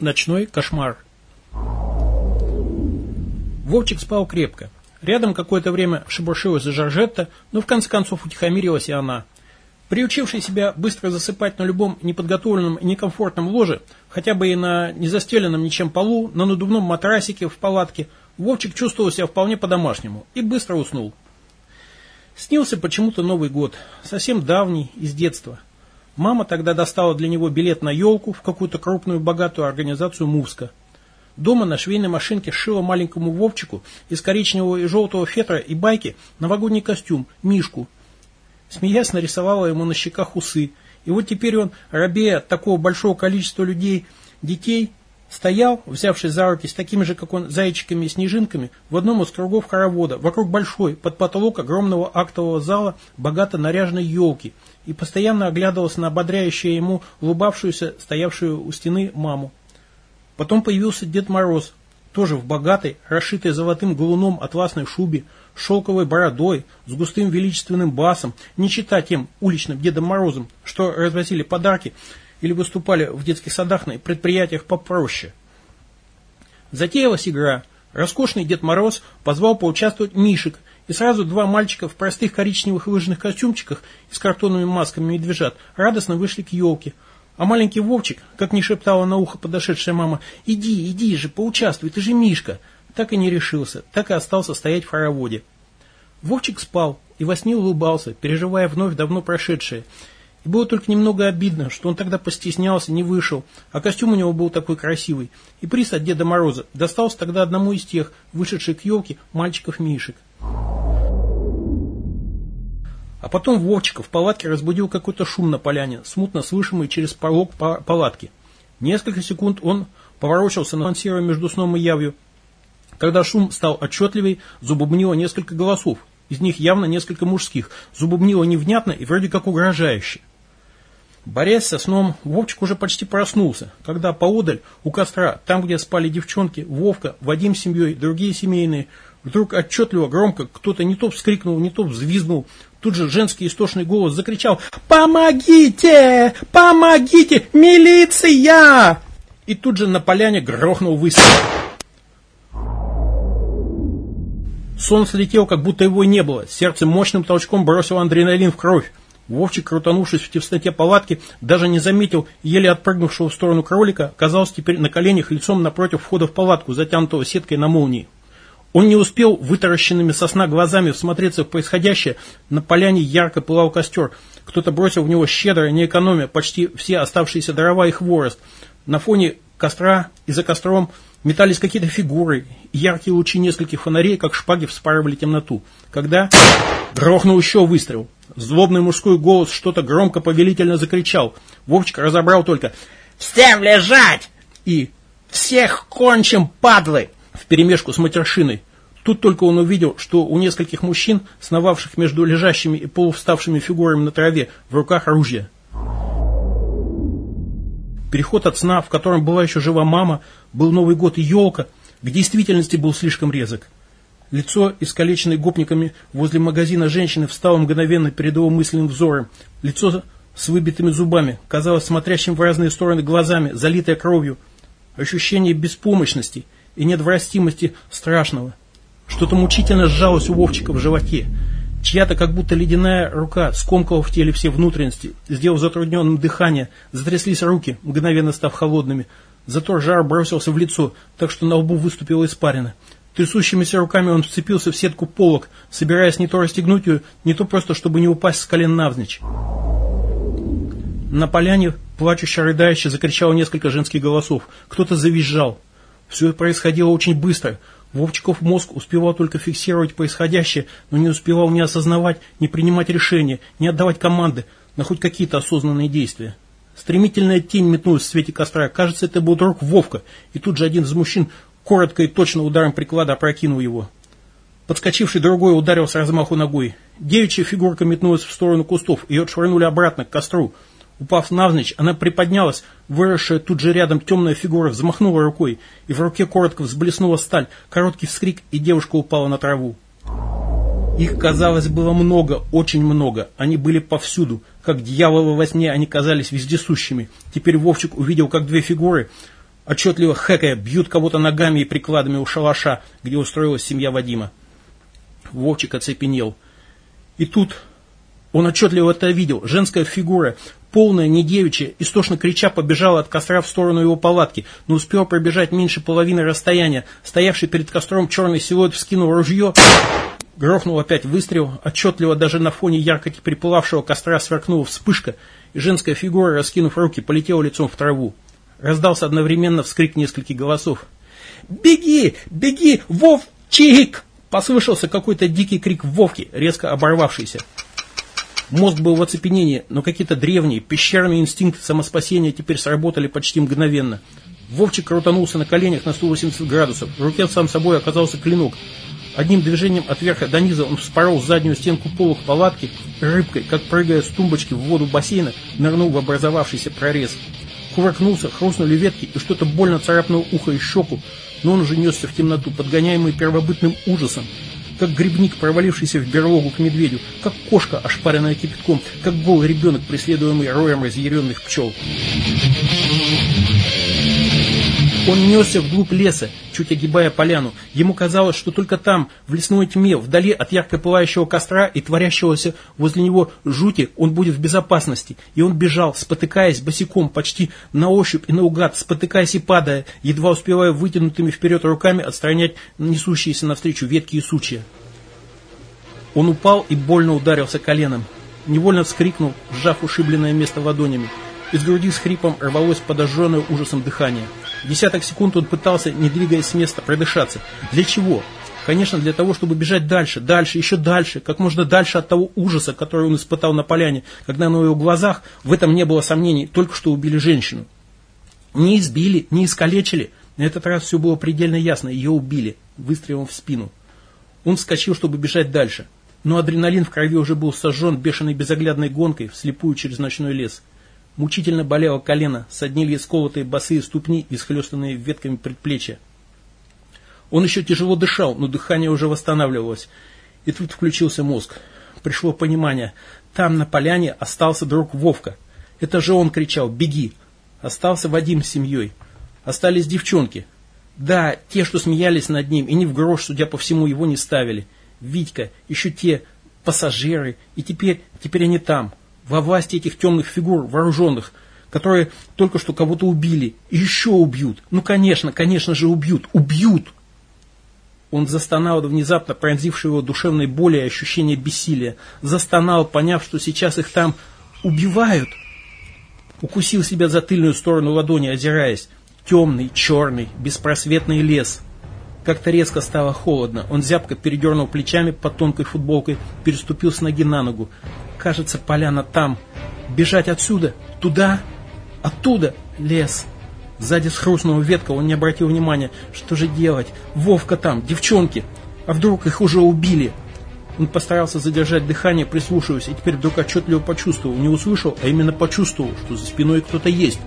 Ночной кошмар. Вовчик спал крепко. Рядом какое-то время шебуршилась Жоржетта, но в конце концов утихомирилась и она. Приучивший себя быстро засыпать на любом неподготовленном и некомфортном ложе, хотя бы и на незастеленном ничем полу, на надувном матрасике в палатке, Вовчик чувствовал себя вполне по-домашнему и быстро уснул. Снился почему-то Новый год, совсем давний, из детства. Мама тогда достала для него билет на елку в какую-то крупную богатую организацию Мувска. Дома на швейной машинке сшила маленькому Вовчику из коричневого и желтого фетра и байки новогодний костюм, Мишку. Смеясь, нарисовала ему на щеках усы. И вот теперь он, рабея от такого большого количества людей, детей, стоял, взявшись за руки с такими же, как он, зайчиками и снежинками, в одном из кругов хоровода, вокруг большой, под потолок огромного актового зала, богато наряженной елки – и постоянно оглядывался на ободряющую ему улыбавшуюся, стоявшую у стены маму. Потом появился Дед Мороз, тоже в богатой, расшитой золотым галуном атласной шубе, шелковой бородой, с густым величественным басом, не читать тем уличным Дедом Морозом, что развозили подарки или выступали в детских садах на предприятиях попроще. Затеялась игра. Роскошный Дед Мороз позвал поучаствовать Мишек, и сразу два мальчика в простых коричневых лыжных костюмчиках и с картонными масками медвежат радостно вышли к елке. А маленький Вовчик, как не шептала на ухо подошедшая мама, «Иди, иди же, поучаствуй, ты же Мишка!» так и не решился, так и остался стоять в хороводе. Вовчик спал и во сне улыбался, переживая вновь давно прошедшее. Было только немного обидно, что он тогда постеснялся, не вышел, а костюм у него был такой красивый. И приз от Деда Мороза достался тогда одному из тех, вышедших к елке, мальчиков-мишек. А потом Вовчика в палатке разбудил какой-то шум на поляне, смутно слышимый через порог палатки. Несколько секунд он поворочился, балансируя между сном и явью. Когда шум стал отчетливей, забубнило несколько голосов. Из них явно несколько мужских. Забубнило невнятно и вроде как угрожающе. Борясь со сном, Вовчик уже почти проснулся, когда поодаль, у костра, там, где спали девчонки, Вовка, Вадим с семьей, другие семейные, вдруг отчетливо, громко кто-то не то вскрикнул, не то взвизгнул, Тут же женский истошный голос закричал «Помогите! Помогите! Милиция!» И тут же на поляне грохнул выстрел. Сон слетел, как будто его и не было. Сердце мощным толчком бросило адреналин в кровь. Вовчик, крутанувшись в тесноте палатки, даже не заметил еле отпрыгнувшего в сторону кролика, оказался теперь на коленях лицом напротив входа в палатку, затянутого сеткой на молнии. Он не успел вытаращенными сосна глазами всмотреться в происходящее. На поляне ярко пылал костер. Кто-то бросил в него щедро, не экономя, почти все оставшиеся дрова и хворост. На фоне костра и за костром метались какие-то фигуры. Яркие лучи нескольких фонарей, как шпаги, вспарывали темноту. Когда грохнул еще выстрел. Злобный мужской голос что-то громко повелительно закричал. Вовчик разобрал только «Всем лежать!» и «Всех кончим, падлы!» вперемешку с матершиной. Тут только он увидел, что у нескольких мужчин, сновавших между лежащими и полувставшими фигурами на траве, в руках оружие. Переход от сна, в котором была еще жива мама, был Новый год и елка, к действительности был слишком резок. Лицо, искалеченное гопниками возле магазина женщины, встало мгновенно перед его мысленным взором. Лицо с выбитыми зубами, казалось смотрящим в разные стороны глазами, залитое кровью. Ощущение беспомощности – и недворастимости страшного. Что-то мучительно сжалось у Вовчика в животе. Чья-то как будто ледяная рука скомкала в теле все внутренности, сделав затрудненным дыхание, затряслись руки, мгновенно став холодными. Зато жар бросился в лицо, так что на лбу выступила испарина. Трясущимися руками он вцепился в сетку полок, собираясь не то расстегнуть ее, не то просто, чтобы не упасть с колен навзничь. На поляне, плачуще рыдающе, закричало несколько женских голосов. Кто-то завизжал. Все происходило очень быстро. Вовчиков мозг успевал только фиксировать происходящее, но не успевал ни осознавать, ни принимать решения, ни отдавать команды на хоть какие-то осознанные действия. Стремительная тень метнулась в свете костра. Кажется, это был друг Вовка, и тут же один из мужчин коротко и точно ударом приклада опрокинул его. Подскочивший другой ударил с размаху ногой. Девичья фигурка метнулась в сторону кустов, ее отшвырнули обратно к костру. Упав навзничь, она приподнялась, выросшая тут же рядом темная фигура взмахнула рукой, и в руке коротко взблеснула сталь, короткий вскрик, и девушка упала на траву. Их, казалось, было много, очень много. Они были повсюду. Как дьяволы во сне они казались вездесущими. Теперь Вовчик увидел, как две фигуры, Отчетливо хэкая бьют кого-то ногами и прикладами у шалаша, где устроилась семья Вадима. Вовчик оцепенел. И тут он отчетливо это видел. Женская фигура, полная, не девичья, истошно крича, побежала от костра в сторону его палатки, но успела пробежать меньше половины расстояния. Стоявший перед костром черный силуэт вскинул ружье, грохнул опять выстрел, отчетливо даже на фоне ярко припылавшего костра сверкнула вспышка, и женская фигура, раскинув руки, полетела лицом в траву. Раздался одновременно вскрик нескольких голосов. «Беги! Беги! Вовчик!» Послышался какой-то дикий крик Вовки, резко оборвавшийся. Мозг был в оцепенении, но какие-то древние, пещерные инстинкты самоспасения теперь сработали почти мгновенно. Вовчик крутанулся на коленях на 180 градусов. В руке сам собой оказался клинок. Одним движением от верха до низа он вспорол заднюю стенку полок палатки, рыбкой, как прыгая с тумбочки в воду бассейна, нырнул в образовавшийся прорез. Кувыркнулся, хрустнули ветки, и что-то больно царапнуло ухо и щеку, но он уже несся в темноту, подгоняемый первобытным ужасом, как грибник, провалившийся в берлогу к медведю, как кошка, ошпаренная кипятком, как голый ребенок, преследуемый роем разъяренных пчел. Он несся вглубь леса, чуть огибая поляну. Ему казалось, что только там, в лесной тьме, вдали от ярко пылающего костра и творящегося возле него жути, он будет в безопасности. И он бежал, спотыкаясь босиком, почти на ощупь и наугад, спотыкаясь и падая, едва успевая вытянутыми вперед руками отстранять несущиеся навстречу ветки и сучья. Он упал и больно ударился коленом. Невольно вскрикнул, сжав ушибленное место ладонями. Из груди с хрипом рвалось подожженное ужасом дыхание. Десяток секунд он пытался, не двигаясь с места, продышаться. Для чего? Конечно, для того, чтобы бежать дальше, дальше, еще дальше, как можно дальше от того ужаса, который он испытал на поляне, когда на его глазах, в этом не было сомнений, только что убили женщину. Не избили, не искалечили. На этот раз все было предельно ясно, ее убили, выстрелом в спину. Он вскочил, чтобы бежать дальше. Но адреналин в крови уже был сожжен бешеной безоглядной гонкой вслепую через ночной лес. Мучительно болело колено, соднили сколотые босые ступни и схлестанные ветками предплечья. Он еще тяжело дышал, но дыхание уже восстанавливалось. И тут включился мозг. Пришло понимание. Там, на поляне, остался друг Вовка. Это же он кричал «Беги!». Остался Вадим с семьей. Остались девчонки. Да, те, что смеялись над ним, и ни в грош, судя по всему, его не ставили. Витька, еще те пассажиры, и теперь, теперь они там, во власти этих темных фигур, вооруженных, которые только что кого-то убили и еще убьют. Ну, конечно, конечно же убьют, убьют. Он застонал внезапно пронзившего его душевной боли и ощущения бессилия. Застонал, поняв, что сейчас их там убивают. Укусил себя за тыльную сторону ладони, озираясь. Темный, черный, беспросветный лес. Как-то резко стало холодно. Он зябко передернул плечами под тонкой футболкой, переступил с ноги на ногу. Кажется, поляна там. Бежать отсюда, туда, оттуда, лес. Сзади схрустнула ветка, он не обратил внимания. Что же делать? Вовка там, девчонки. А вдруг их уже убили? Он постарался задержать дыхание, прислушиваясь, и теперь вдруг отчетливо почувствовал, не услышал, а именно почувствовал, что за спиной кто-то есть.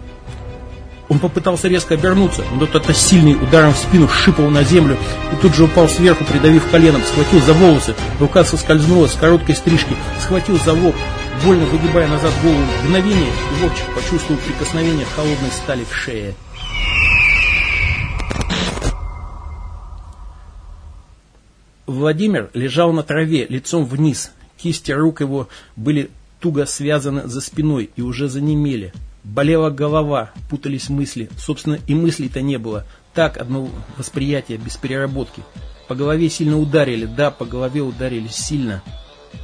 Он попытался резко обернуться, но кто-то сильный ударом в спину шипал на землю и тут же упал сверху, придавив коленом, схватил за волосы, рука соскользнула с короткой стрижки, схватил за лоб, больно выгибая назад голову. Мгновение, и Вовчик почувствовал прикосновение холодной стали к шее. Владимир лежал на траве, лицом вниз. Кисти рук его были туго связаны за спиной и уже занемели. Болела голова, путались мысли. Собственно, и мыслей-то не было. Так, одно восприятие, без переработки. По голове сильно ударили, да, по голове ударили сильно.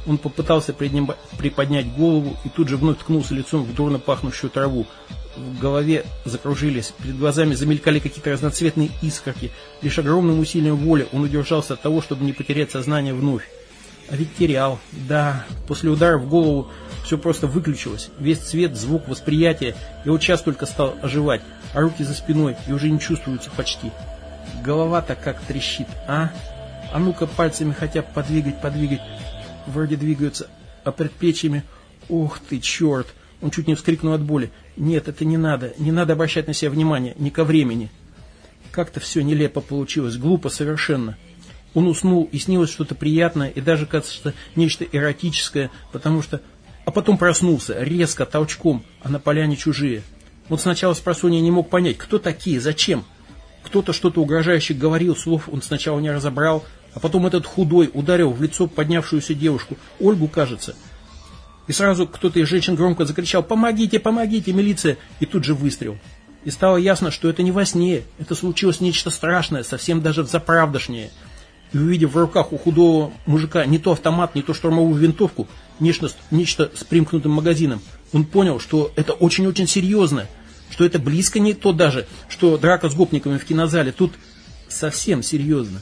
Он попытался приподнять голову и тут же вновь ткнулся лицом в дурно пахнущую траву. В голове закружились, перед глазами замелькали какие-то разноцветные искорки. Лишь огромным усилием воли он удержался от того, чтобы не потерять сознание вновь. А да, после удара в голову все просто выключилось. Весь цвет, звук, восприятие. И вот сейчас только стал оживать. А руки за спиной и уже не чувствуются почти. Голова-то как трещит, а? А ну-ка пальцами хотя бы подвигать, подвигать. Вроде двигаются, а предплечьями... Ух ты, черт! Он чуть не вскрикнул от боли. Нет, это не надо. Не надо обращать на себя внимание. Не ко времени. Как-то все нелепо получилось. Глупо совершенно. Он уснул, и снилось что-то приятное, и даже, кажется, что нечто эротическое, потому что а потом проснулся, резко, толчком, а на поляне чужие. Он сначала с просонья не мог понять, кто такие, зачем. Кто-то что-то угрожающе говорил, слов он сначала не разобрал, а потом этот худой ударил в лицо поднявшуюся девушку, Ольгу, кажется. И сразу кто-то из женщин громко закричал «Помогите, помогите, милиция!» и тут же выстрел. И стало ясно, что это не во сне, это случилось нечто страшное, совсем даже заправдошнее. И увидев в руках у худого мужика не то автомат, не то штурмовую винтовку, нечто, нечто с примкнутым магазином, он понял, что это очень-очень серьезно, что это близко не то даже, что драка с гопниками в кинозале, тут совсем серьезно.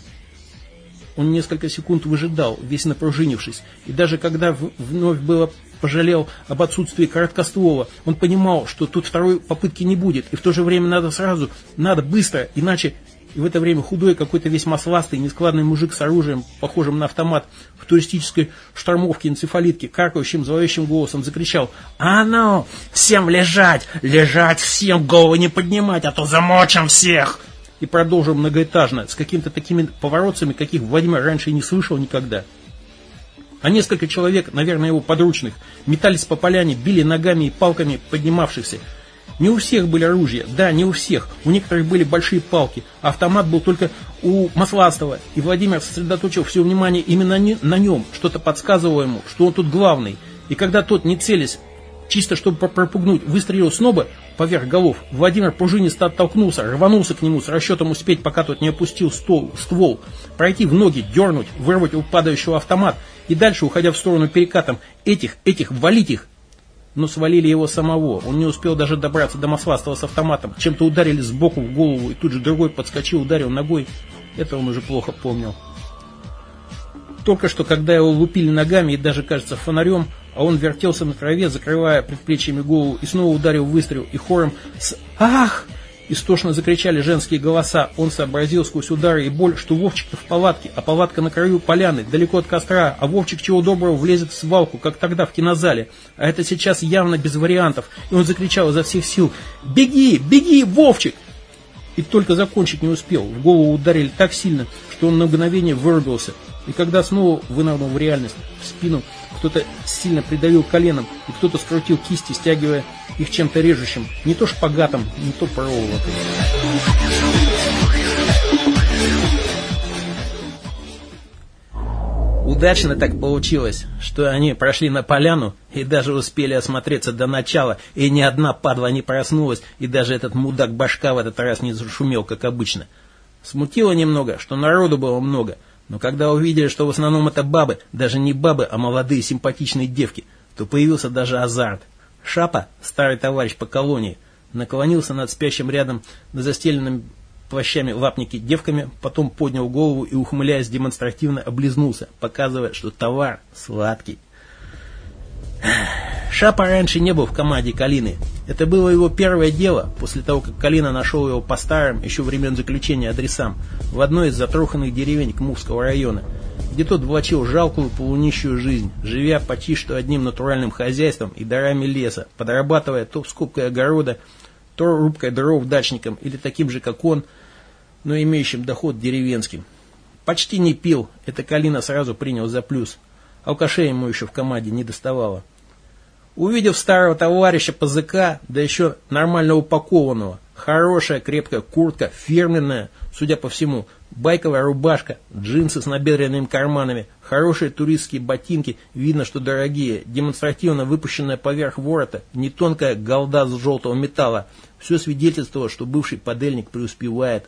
Он несколько секунд выжидал, весь напружинившись, и даже когда вновь было пожалел об отсутствии короткоствола, он понимал, что тут второй попытки не будет, и в то же время надо сразу, надо быстро, иначе и в это время худой какой-то весь масластый, нескладный мужик с оружием, похожим на автомат, в туристической штормовке энцефалитки, каркающим, зловещим голосом закричал «А ну, всем лежать! Лежать всем! Головы не поднимать, а то замочим всех!» И продолжил многоэтажно, с какими-то такими поворотами, каких Владимир раньше и не слышал никогда. А несколько человек, наверное, его подручных, метались по поляне, били ногами и палками поднимавшихся, не у всех были оружия, да, не у всех. У некоторых были большие палки. Автомат был только у Масластова. И Владимир сосредоточил все внимание именно на нем. Что-то подсказывало ему, что он тут главный. И когда тот, не целясь, чисто чтобы пропугнуть, выстрелил снова поверх голов, Владимир пружинисто оттолкнулся, рванулся к нему с расчетом успеть, пока тот не опустил стол, ствол, пройти в ноги, дернуть, вырвать у падающего автомат и дальше, уходя в сторону перекатом, этих, этих, валить их, но свалили его самого. Он не успел даже добраться до Масластова с автоматом. Чем-то ударили сбоку в голову, и тут же другой подскочил, ударил ногой. Это он уже плохо помнил. Только что, когда его лупили ногами и даже, кажется, фонарем, а он вертелся на траве, закрывая предплечьями голову, и снова ударил выстрел, и хором с «Ах!» Истошно закричали женские голоса. Он сообразил сквозь удары и боль, что Вовчик-то в палатке, а палатка на краю поляны, далеко от костра, а Вовчик чего доброго влезет в свалку, как тогда в кинозале. А это сейчас явно без вариантов. И он закричал изо всех сил «Беги! Беги, Вовчик!» И только закончить не успел. В голову ударили так сильно, что он на мгновение вырубился. И когда снова вынырнул в реальность, в спину кто-то сильно придавил коленом, и кто-то скрутил кисти, стягивая их чем-то режущим, не то шпагатом, не то проволокой. Удачно так получилось, что они прошли на поляну и даже успели осмотреться до начала, и ни одна падла не проснулась, и даже этот мудак башка в этот раз не зашумел, как обычно. Смутило немного, что народу было много, но когда увидели, что в основном это бабы, даже не бабы, а молодые симпатичные девки, то появился даже азарт – Шапа, старый товарищ по колонии, наклонился над спящим рядом на застеленным плащами лапники девками, потом поднял голову и, ухмыляясь, демонстративно облизнулся, показывая, что товар сладкий. Шапа раньше не был в команде Калины. Это было его первое дело, после того, как Калина нашел его по старым, еще времен заключения адресам, в одной из затроханных деревень Кмувского района – где тот влачил жалкую полунищую жизнь, живя почти что одним натуральным хозяйством и дарами леса, подрабатывая то скупкой огорода, то рубкой дров дачником или таким же, как он, но имеющим доход деревенским. Почти не пил, это Калина сразу принял за плюс. Алкашей ему еще в команде не доставало. Увидев старого товарища по ЗК, да еще нормально упакованного, хорошая крепкая куртка, фирменная, судя по всему, Байковая рубашка, джинсы с набедренными карманами, хорошие туристские ботинки, видно, что дорогие, демонстративно выпущенная поверх ворота, не тонкая голда с желтого металла. Все свидетельствовало, что бывший подельник преуспевает.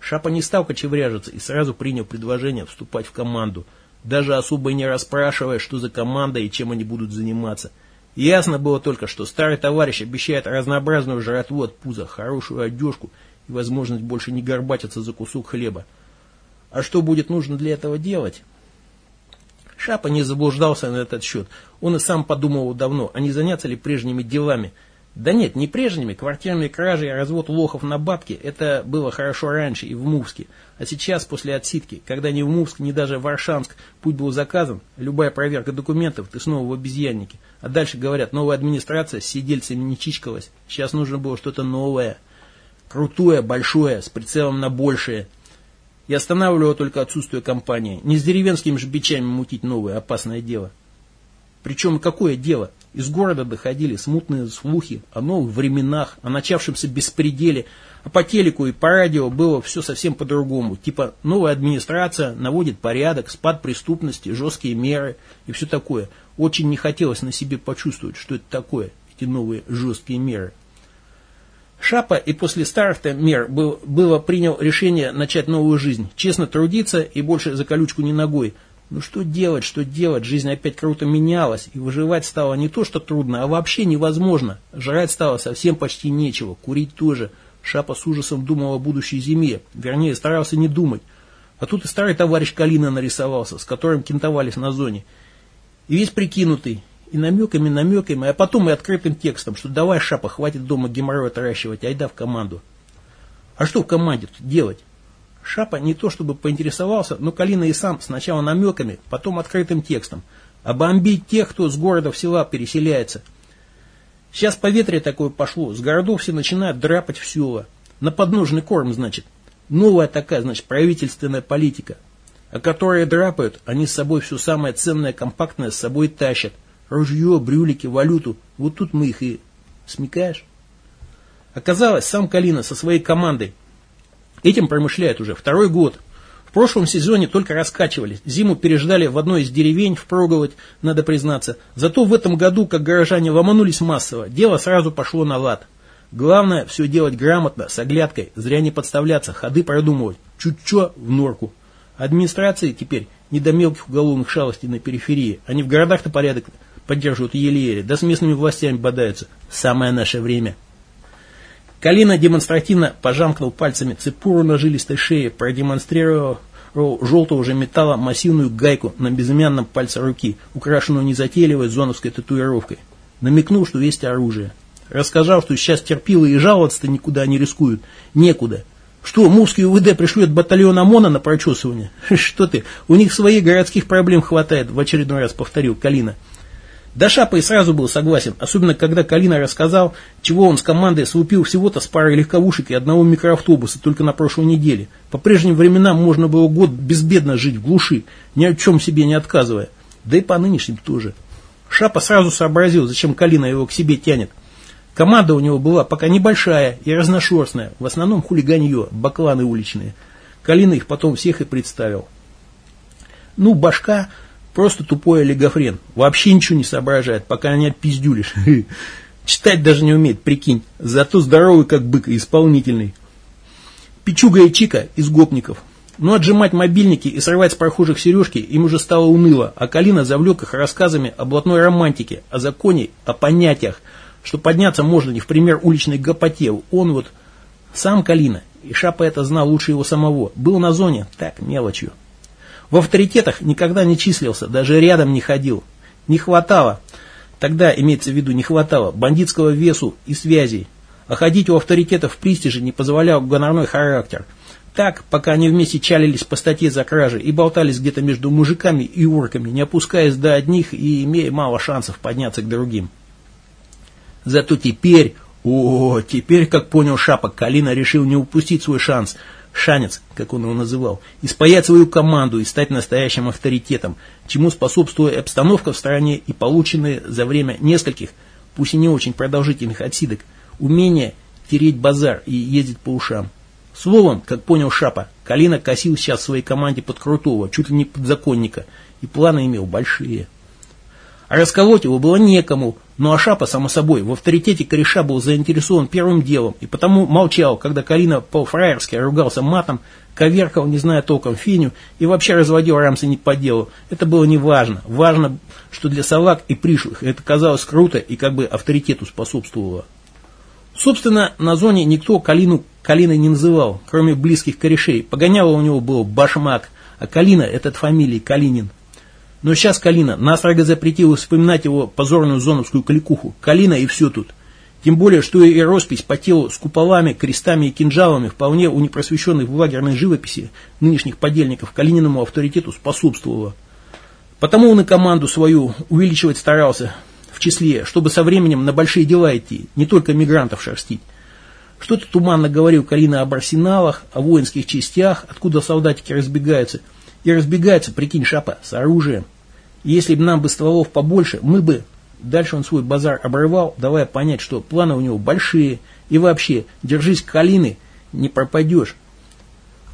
Шапа не стал кочевряжиться и сразу принял предложение вступать в команду, даже особо не расспрашивая, что за команда и чем они будут заниматься. Ясно было только, что старый товарищ обещает разнообразную жратву от пуза, хорошую одежку – и возможность больше не горбатиться за кусок хлеба. А что будет нужно для этого делать? Шапа не заблуждался на этот счет. Он и сам подумал давно, а не заняться ли прежними делами. Да нет, не прежними. Квартирные кражи и развод лохов на бабки – это было хорошо раньше и в Мувске. А сейчас, после отсидки, когда ни в Мувск, ни даже в Варшанск путь был заказан, любая проверка документов, ты снова в обезьяннике. А дальше, говорят, новая администрация с сидельцами не чичкалась. Сейчас нужно было что-то новое – Крутое, большое, с прицелом на большее. И останавливало только отсутствие компании. Не с деревенскими же бичами мутить новое опасное дело. Причем какое дело? Из города доходили смутные слухи о новых временах, о начавшемся беспределе, а по телеку и по радио было все совсем по-другому. Типа новая администрация наводит порядок, спад преступности, жесткие меры и все такое. Очень не хотелось на себе почувствовать, что это такое, эти новые жесткие меры. Шапа и после старта мер был, было принял решение начать новую жизнь, честно трудиться и больше за колючку не ногой. Ну что делать, что делать, жизнь опять круто менялась, и выживать стало не то, что трудно, а вообще невозможно. Жрать стало совсем почти нечего, курить тоже. Шапа с ужасом думал о будущей зиме, вернее старался не думать. А тут и старый товарищ Калина нарисовался, с которым кентовались на зоне. И весь прикинутый, и намеками, намеками, а потом и открытым текстом, что давай, Шапа, хватит дома геморрой отращивать, айда в команду. А что в команде тут делать? Шапа не то чтобы поинтересовался, но Калина и сам сначала намеками, потом открытым текстом. Обомбить тех, кто с города в села переселяется. Сейчас поветрие такое пошло, с городов все начинают драпать в села. На подножный корм, значит. Новая такая, значит, правительственная политика. А которые драпают, они с собой все самое ценное, компактное с собой тащат – Ружье, брюлики, валюту. Вот тут мы их и... Смекаешь? Оказалось, сам Калина со своей командой этим промышляет уже второй год. В прошлом сезоне только раскачивались. Зиму переждали в одной из деревень впроголодь, надо признаться. Зато в этом году, как горожане ломанулись массово, дело сразу пошло на лад. Главное, все делать грамотно, с оглядкой, зря не подставляться, ходы продумывать. Чуть-чуть в норку. Администрации теперь не до мелких уголовных шалостей на периферии. Они в городах-то порядок поддерживают еле-еле, да с местными властями бодаются. Самое наше время. Калина демонстративно пожамкнул пальцами цепуру на жилистой шее, продемонстрировал желтого уже металла массивную гайку на безымянном пальце руки, украшенную незатейливой зоновской татуировкой. Намекнул, что есть оружие. Рассказал, что сейчас терпило и жаловаться-то никуда не рискуют. Некуда. Что, Мувский УВД пришлет батальон ОМОНа на прочесывание? Что ты, у них своих городских проблем хватает, в очередной раз повторил Калина. Да Шапа и сразу был согласен, особенно когда Калина рассказал, чего он с командой слупил всего-то с парой легковушек и одного микроавтобуса только на прошлой неделе. По прежним временам можно было год безбедно жить в глуши, ни о чем себе не отказывая. Да и по нынешним тоже. Шапа сразу сообразил, зачем Калина его к себе тянет. Команда у него была пока небольшая и разношерстная, в основном хулиганье, бакланы уличные. Калина их потом всех и представил. Ну, башка Просто тупой олигофрен. Вообще ничего не соображает, пока не отпиздюлишь. Читать даже не умеет, прикинь. Зато здоровый как бык и исполнительный. Пичуга и Чика из гопников. Но отжимать мобильники и срывать с прохожих сережки им уже стало уныло, а Калина завлек их рассказами о блатной романтике, о законе, о понятиях, что подняться можно не в пример уличной гопоте. Он вот, сам Калина, и Шапа это знал лучше его самого, был на зоне, так, мелочью. В авторитетах никогда не числился, даже рядом не ходил. Не хватало, тогда имеется в виду не хватало, бандитского весу и связей. А ходить у авторитетов в пристиже не позволял гонорной характер. Так, пока они вместе чалились по статье за кражи и болтались где-то между мужиками и урками, не опускаясь до одних и имея мало шансов подняться к другим. Зато теперь, о, теперь, как понял Шапок, Калина решил не упустить свой шанс – шанец, как он его называл, испаять свою команду и стать настоящим авторитетом, чему способствует обстановка в стране и полученные за время нескольких, пусть и не очень продолжительных отсидок, умение тереть базар и ездить по ушам. Словом, как понял Шапа, Калина косил сейчас своей команде под крутого, чуть ли не подзаконника, и планы имел большие. А расколоть его было некому, но Ашапа, само собой, в авторитете кореша был заинтересован первым делом, и потому молчал, когда Карина по-фраерски ругался матом, коверкал, не зная толком финю, и вообще разводил рамсы не по делу. Это было не важно. Важно, что для салак и пришлых это казалось круто и как бы авторитету способствовало. Собственно, на зоне никто Калину Калиной не называл, кроме близких корешей. Погоняло у него был Башмак, а Калина этот фамилии Калинин. Но сейчас Калина настрого запретила вспоминать его позорную зоновскую кликуху. Калина и все тут. Тем более, что и роспись по телу с куполами, крестами и кинжалами вполне у непросвещенных в лагерной живописи нынешних подельников Калининому авторитету способствовала. Потому он и команду свою увеличивать старался в числе, чтобы со временем на большие дела идти, не только мигрантов шерстить. Что-то туманно говорил Калина об арсеналах, о воинских частях, откуда солдатики разбегаются – и разбегаются, прикинь, шапа, с оружием. если бы нам бы стволов побольше, мы бы, Дальше он свой базар обрывал, давая понять, что планы у него большие, и вообще, держись Калины, не пропадешь.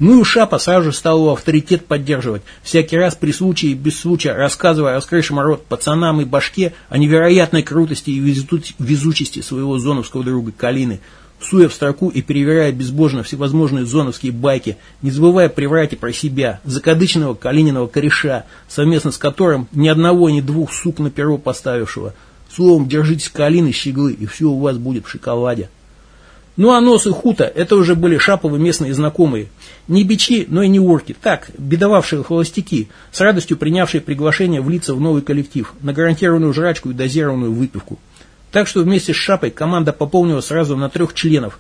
Ну и Шапа сразу же стал его авторитет поддерживать, всякий раз при случае и без случая рассказывая раскрывшим рот пацанам и башке о невероятной крутости и везучести своего зоновского друга Калины, суя в строку и перевирая безбожно всевозможные зоновские байки, не забывая приврать и про себя, закадычного Калининого кореша, совместно с которым ни одного, ни двух сук на перо поставившего. Словом, держитесь Калины, щеглы, и все у вас будет в шоколаде. Ну а Нос и Хута – это уже были шаповы местные знакомые. Не бичи, но и не орки. Так, бедовавшие холостяки, с радостью принявшие приглашение влиться в новый коллектив, на гарантированную жрачку и дозированную выпивку. Так что вместе с Шапой команда пополнила сразу на трех членов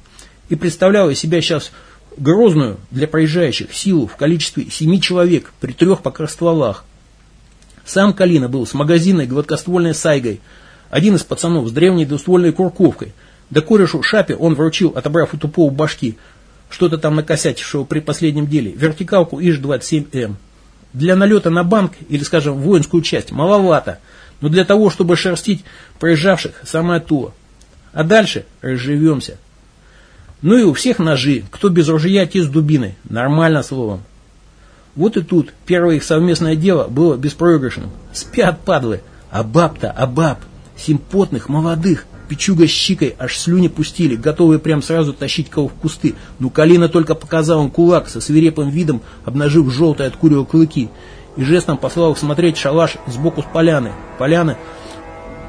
и представляла из себя сейчас грозную для проезжающих силу в количестве семи человек при трех пока стволах. Сам Калина был с магазинной гладкоствольной сайгой, один из пацанов с древней двуствольной курковкой – да корешу Шапе он вручил, отобрав у тупого башки, что-то там накосячившего при последнем деле, вертикалку ИЖ-27М. Для налета на банк или, скажем, воинскую часть маловато, но для того, чтобы шерстить проезжавших, самое то. А дальше разживемся. Ну и у всех ножи, кто без ружья, те с дубиной. Нормально словом. Вот и тут первое их совместное дело было беспроигрышным. Спят падлы, а баб-то, а баб, симпотных, молодых, Пичуга с Щикой аж слюни пустили, готовые прям сразу тащить кого в кусты. Но Калина только показал им кулак со свирепым видом, обнажив желтые от курева клыки. И жестом послал их смотреть шалаш сбоку с поляны. Поляны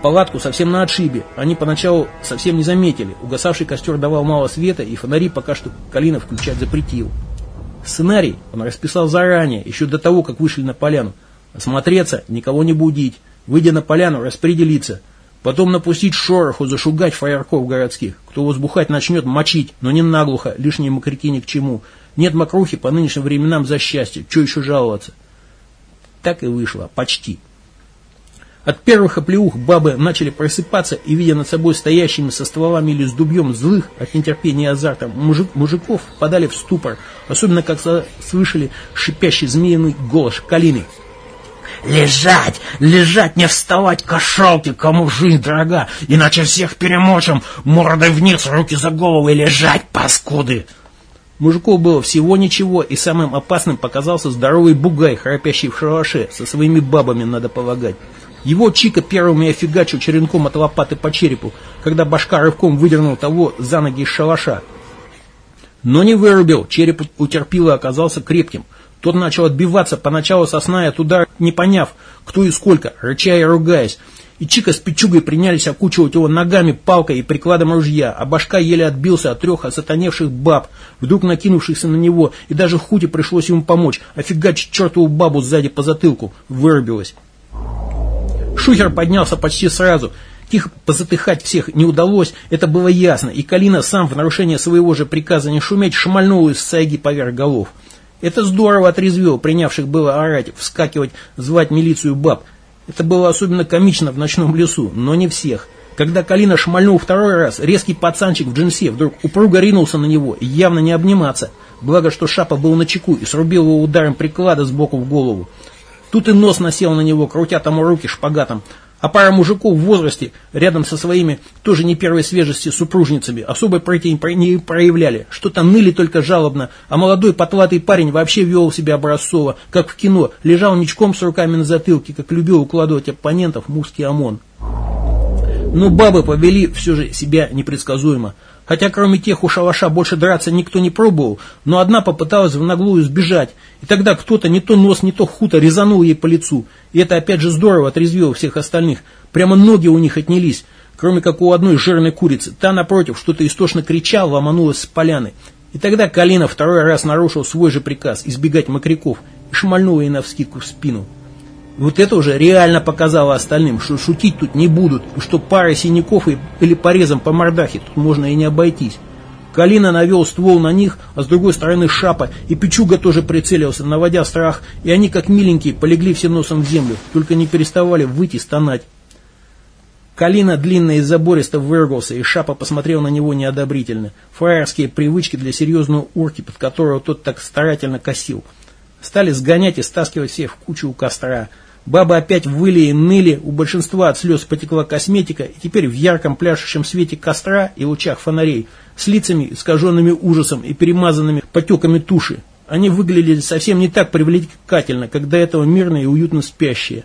палатку совсем на отшибе. Они поначалу совсем не заметили. Угасавший костер давал мало света, и фонари пока что Калина включать запретил. Сценарий он расписал заранее, еще до того, как вышли на поляну. Осмотреться, никого не будить. Выйдя на поляну, распределиться – Потом напустить шороху, зашугать фаерков городских. Кто возбухать начнет, мочить, но не наглухо, лишние мокряки ни к чему. Нет мокрухи по нынешним временам за счастье, что еще жаловаться? Так и вышло, почти. От первых оплеух бабы начали просыпаться и, видя над собой стоящими со стволами или с дубьем злых от нетерпения и азарта мужик, мужиков, подали в ступор, особенно как слышали шипящий змеиный голос Калины. Лежать, лежать, не вставать, кошелки, кому жизнь дорога, иначе всех перемочим, мордой вниз, руки за голову и лежать, паскуды. Мужиков было всего ничего, и самым опасным показался здоровый бугай, храпящий в шалаше, со своими бабами, надо полагать. Его Чика первым и офигачил черенком от лопаты по черепу, когда башка рывком выдернул того за ноги из шалаша. Но не вырубил, череп у терпила оказался крепким. Тот начал отбиваться поначалу со сна от удара, не поняв, кто и сколько, рыча и ругаясь. И Чика с Пичугой принялись окучивать его ногами, палкой и прикладом ружья, а башка еле отбился от трех осатаневших баб, вдруг накинувшихся на него, и даже Хуте пришлось ему помочь, а фигачить чертову бабу сзади по затылку, вырубилась. Шухер поднялся почти сразу. Тихо позатыхать всех не удалось, это было ясно, и Калина сам в нарушение своего же приказа не шуметь шмальнул из сайги поверх голов. Это здорово отрезвило принявших было орать, вскакивать, звать милицию баб. Это было особенно комично в ночном лесу, но не всех. Когда Калина шмальнул второй раз, резкий пацанчик в джинсе вдруг упруго ринулся на него, явно не обниматься. Благо, что Шапа был на чеку и срубил его ударом приклада сбоку в голову. Тут и нос насел на него, крутя тому руки шпагатом. А пара мужиков в возрасте, рядом со своими, тоже не первой свежести супружницами, особой пройти не проявляли. Что-то ныли только жалобно, а молодой потлатый парень вообще вел себя образцово, как в кино, лежал ничком с руками на затылке, как любил укладывать оппонентов мужский ОМОН. Но бабы повели все же себя непредсказуемо. Хотя кроме тех у шалаша больше драться никто не пробовал, но одна попыталась в наглую сбежать. И тогда кто-то не то нос, не то хуто резанул ей по лицу. И это опять же здорово отрезвило всех остальных. Прямо ноги у них отнялись, кроме как у одной жирной курицы. Та, напротив, что-то истошно кричала, ломанулась с поляны. И тогда Калина второй раз нарушил свой же приказ избегать мокряков и шмальнул ей навскидку в спину. Вот это уже реально показало остальным, что шутить тут не будут, что парой синяков и, или порезом по мордахе тут можно и не обойтись. Калина навел ствол на них, а с другой стороны Шапа, и Пичуга тоже прицелился, наводя страх, и они, как миленькие, полегли все носом в землю, только не переставали выйти стонать. Калина длинно и забористо выругался, и Шапа посмотрел на него неодобрительно. Фраерские привычки для серьезного урки, под которого тот так старательно косил. Стали сгонять и стаскивать всех в кучу у костра. Бабы опять выли и ныли, у большинства от слез потекла косметика, и теперь в ярком пляшущем свете костра и лучах фонарей, с лицами, искаженными ужасом и перемазанными потеками туши, они выглядели совсем не так привлекательно, как до этого мирно и уютно спящие.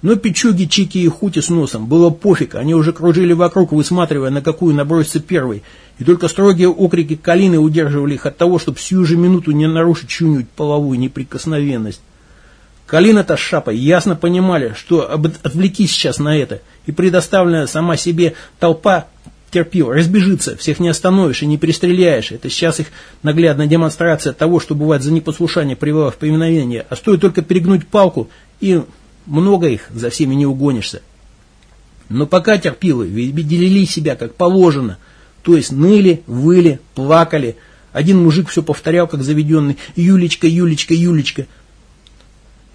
Но печуги, чики и хути с носом было пофиг, они уже кружили вокруг, высматривая, на какую набросится первый, и только строгие окрики Калины удерживали их от того, чтобы всю же минуту не нарушить чью-нибудь половую неприкосновенность. Калина-то с Шапой ясно понимали, что отвлекись сейчас на это, и предоставленная сама себе толпа терпила, разбежится, всех не остановишь и не перестреляешь. Это сейчас их наглядная демонстрация того, что бывает за непослушание привела в повиновение, а стоит только перегнуть палку, и много их, за всеми не угонишься. Но пока терпилы, делили себя как положено, то есть ныли, выли, плакали. Один мужик все повторял, как заведенный, «Юлечка, Юлечка, Юлечка»,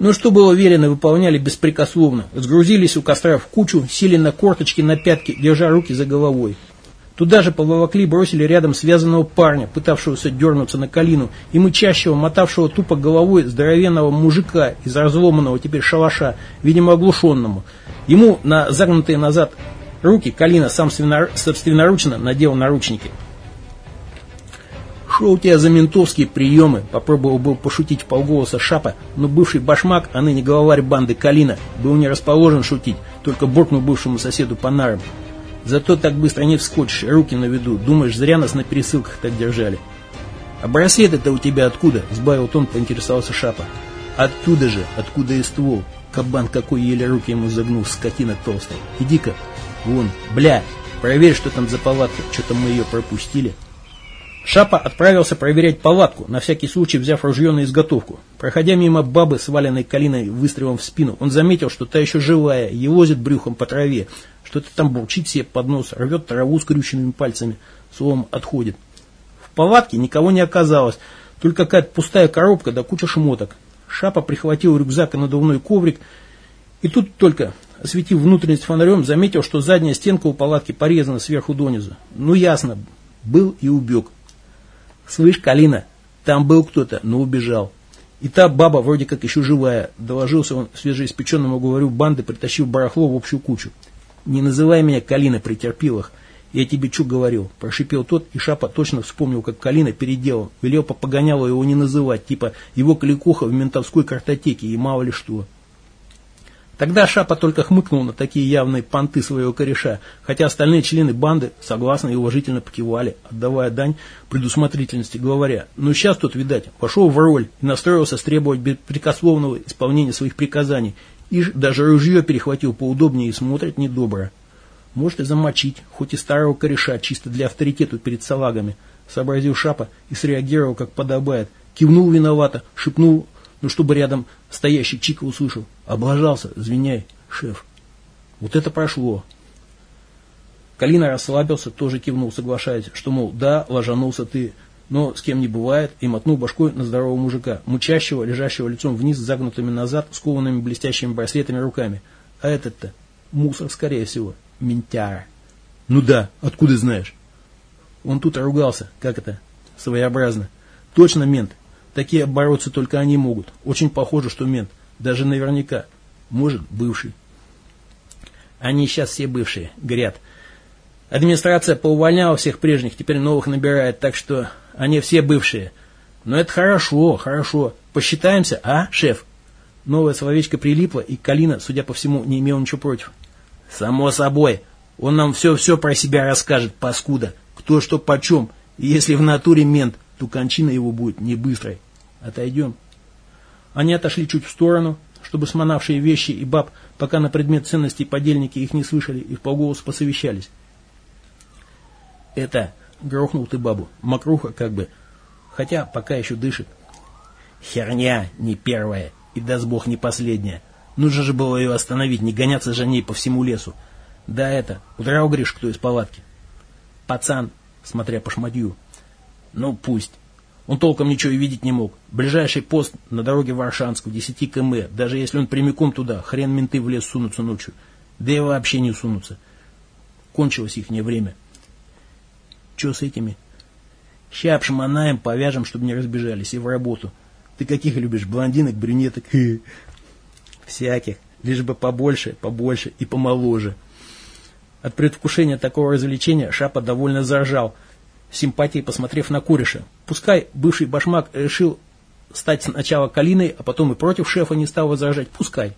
но что было велено, выполняли беспрекословно. Сгрузились у костра в кучу, сели на корточки, на пятки, держа руки за головой. Туда же поволокли бросили рядом связанного парня, пытавшегося дернуться на калину, и мычащего, мотавшего тупо головой здоровенного мужика из разломанного теперь шалаша, видимо оглушенному. Ему на загнутые назад руки Калина сам собственноручно надел наручники. Что у тебя за ментовские приемы? Попробовал был пошутить в полголоса Шапа, но бывший башмак, а ныне главарь банды Калина, был не расположен шутить, только буркнул бывшему соседу по нарам. Зато так быстро не вскочишь, руки на виду. Думаешь, зря нас на пересылках так держали. А браслет это у тебя откуда? Сбавил тон, поинтересовался Шапа. Оттуда же, откуда и ствол. Кабан какой еле руки ему загнул, скотина толстая. Иди-ка, вон, бля, проверь, что там за палатка, что-то мы ее пропустили. Шапа отправился проверять палатку, на всякий случай взяв ружье на изготовку. Проходя мимо бабы, сваленной калиной выстрелом в спину, он заметил, что та еще живая, и возит брюхом по траве, что-то там бурчит себе под нос, рвет траву скрюченными пальцами, словом, отходит. В палатке никого не оказалось, только какая-то пустая коробка да куча шмоток. Шапа прихватил рюкзак и надувной коврик, и тут только, осветив внутренность фонарем, заметил, что задняя стенка у палатки порезана сверху донизу. Ну ясно, был и убег. «Слышь, Калина, там был кто-то, но убежал. И та баба вроде как еще живая», – доложился он свежеиспеченному говорю банды, притащив барахло в общую кучу. «Не называй меня Калина при терпилах. Я тебе что говорил?» – прошипел тот, и Шапа точно вспомнил, как Калина переделал. Велел попогоняло его не называть, типа его кликуха в ментовской картотеке и мало ли что. Тогда Шапа только хмыкнул на такие явные понты своего кореша, хотя остальные члены банды согласно и уважительно покивали, отдавая дань предусмотрительности главаря. Но сейчас тот, видать, вошел в роль и настроился стребовать беспрекословного исполнения своих приказаний, и даже ружье перехватил поудобнее и смотрит недобро. Может и замочить, хоть и старого кореша, чисто для авторитета перед салагами, сообразил Шапа и среагировал как подобает. Кивнул виновато, шепнул ну, чтобы рядом стоящий Чика услышал. Облажался, извиняй, шеф. Вот это прошло. Калина расслабился, тоже кивнул, соглашаясь, что, мол, да, ложанулся ты, но с кем не бывает, и мотнул башкой на здорового мужика, мучащего, лежащего лицом вниз, загнутыми назад, скованными блестящими браслетами руками. А этот-то мусор, скорее всего, ментяра. Ну да, откуда знаешь? Он тут ругался, как это, своеобразно. Точно мент, Такие бороться только они могут. Очень похоже, что мент. Даже наверняка. Может, бывший. Они сейчас все бывшие, говорят. Администрация поувольняла всех прежних, теперь новых набирает, так что они все бывшие. Но это хорошо, хорошо. Посчитаемся, а, шеф? Новая словечко прилипла, и Калина, судя по всему, не имел ничего против. Само собой. Он нам все-все про себя расскажет, паскуда. Кто что почем. Если в натуре мент, то кончина его будет не быстрой. Отойдем. Они отошли чуть в сторону, чтобы смонавшие вещи и баб, пока на предмет ценностей подельники их не слышали, и в полголоса посовещались. Это, грохнул ты бабу, мокруха как бы, хотя пока еще дышит. Херня не первая, и даст бог не последняя. Нужно же было ее остановить, не гоняться же ней по всему лесу. Да это, удрал, Гриш, кто из палатки. Пацан, смотря по шмадью, ну пусть. Он толком ничего и видеть не мог. Ближайший пост на дороге в Варшанск в 10 км. Даже если он прямиком туда, хрен менты в лес сунутся ночью. Да и вообще не сунутся. Кончилось ихнее время. Че с этими? Ща обшмонаем, повяжем, чтобы не разбежались, и в работу. Ты каких любишь, блондинок, брюнеток? Всяких. Лишь бы побольше, побольше и помоложе. От предвкушения такого развлечения Шапа довольно заржал, симпатией посмотрев на кореша. Пускай бывший башмак решил стать сначала Калиной, а потом и против шефа не стал возражать, пускай.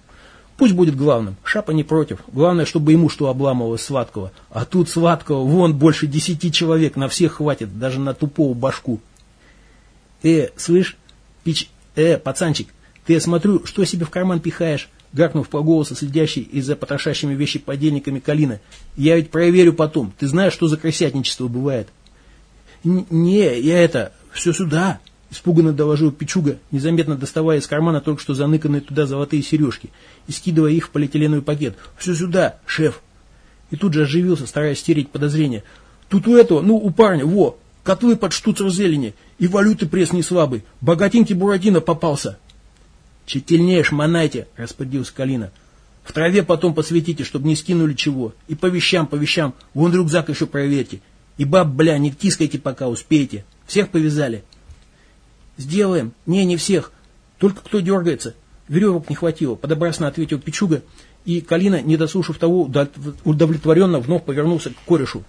Пусть будет главным. Шапа не против. Главное, чтобы ему что обламывалось сладкого. А тут сладкого вон больше десяти человек, на всех хватит, даже на тупого башку. Э, слышь, пич, э, пацанчик, ты, я смотрю, что себе в карман пихаешь? Гаркнув по голосу следящий и за потрошащими вещи подельниками Калина. Я ведь проверю потом. Ты знаешь, что за крысятничество бывает? Не, я это, все сюда. Испуганно доложил Пичуга, незаметно доставая из кармана только что заныканные туда золотые сережки и скидывая их в полиэтиленовый пакет. «Все сюда, шеф!» И тут же оживился, стараясь стереть подозрения. «Тут у этого, ну, у парня, во, котлы под штуцер зелени, и валюты пресс не слабый, богатенький Буратино попался!» «Четельнее шмонайте!» – распорядился Калина. «В траве потом посветите, чтобы не скинули чего. И по вещам, по вещам, вон рюкзак еще проверьте. И баб, бля, не тискайте пока, успеете. Всех повязали?» «Сделаем. Не, не всех. Только кто дергается. Веревок не хватило», — подобрасно ответил Пичуга, и Калина, не дослушав того, удовлетворенно вновь повернулся к корешу.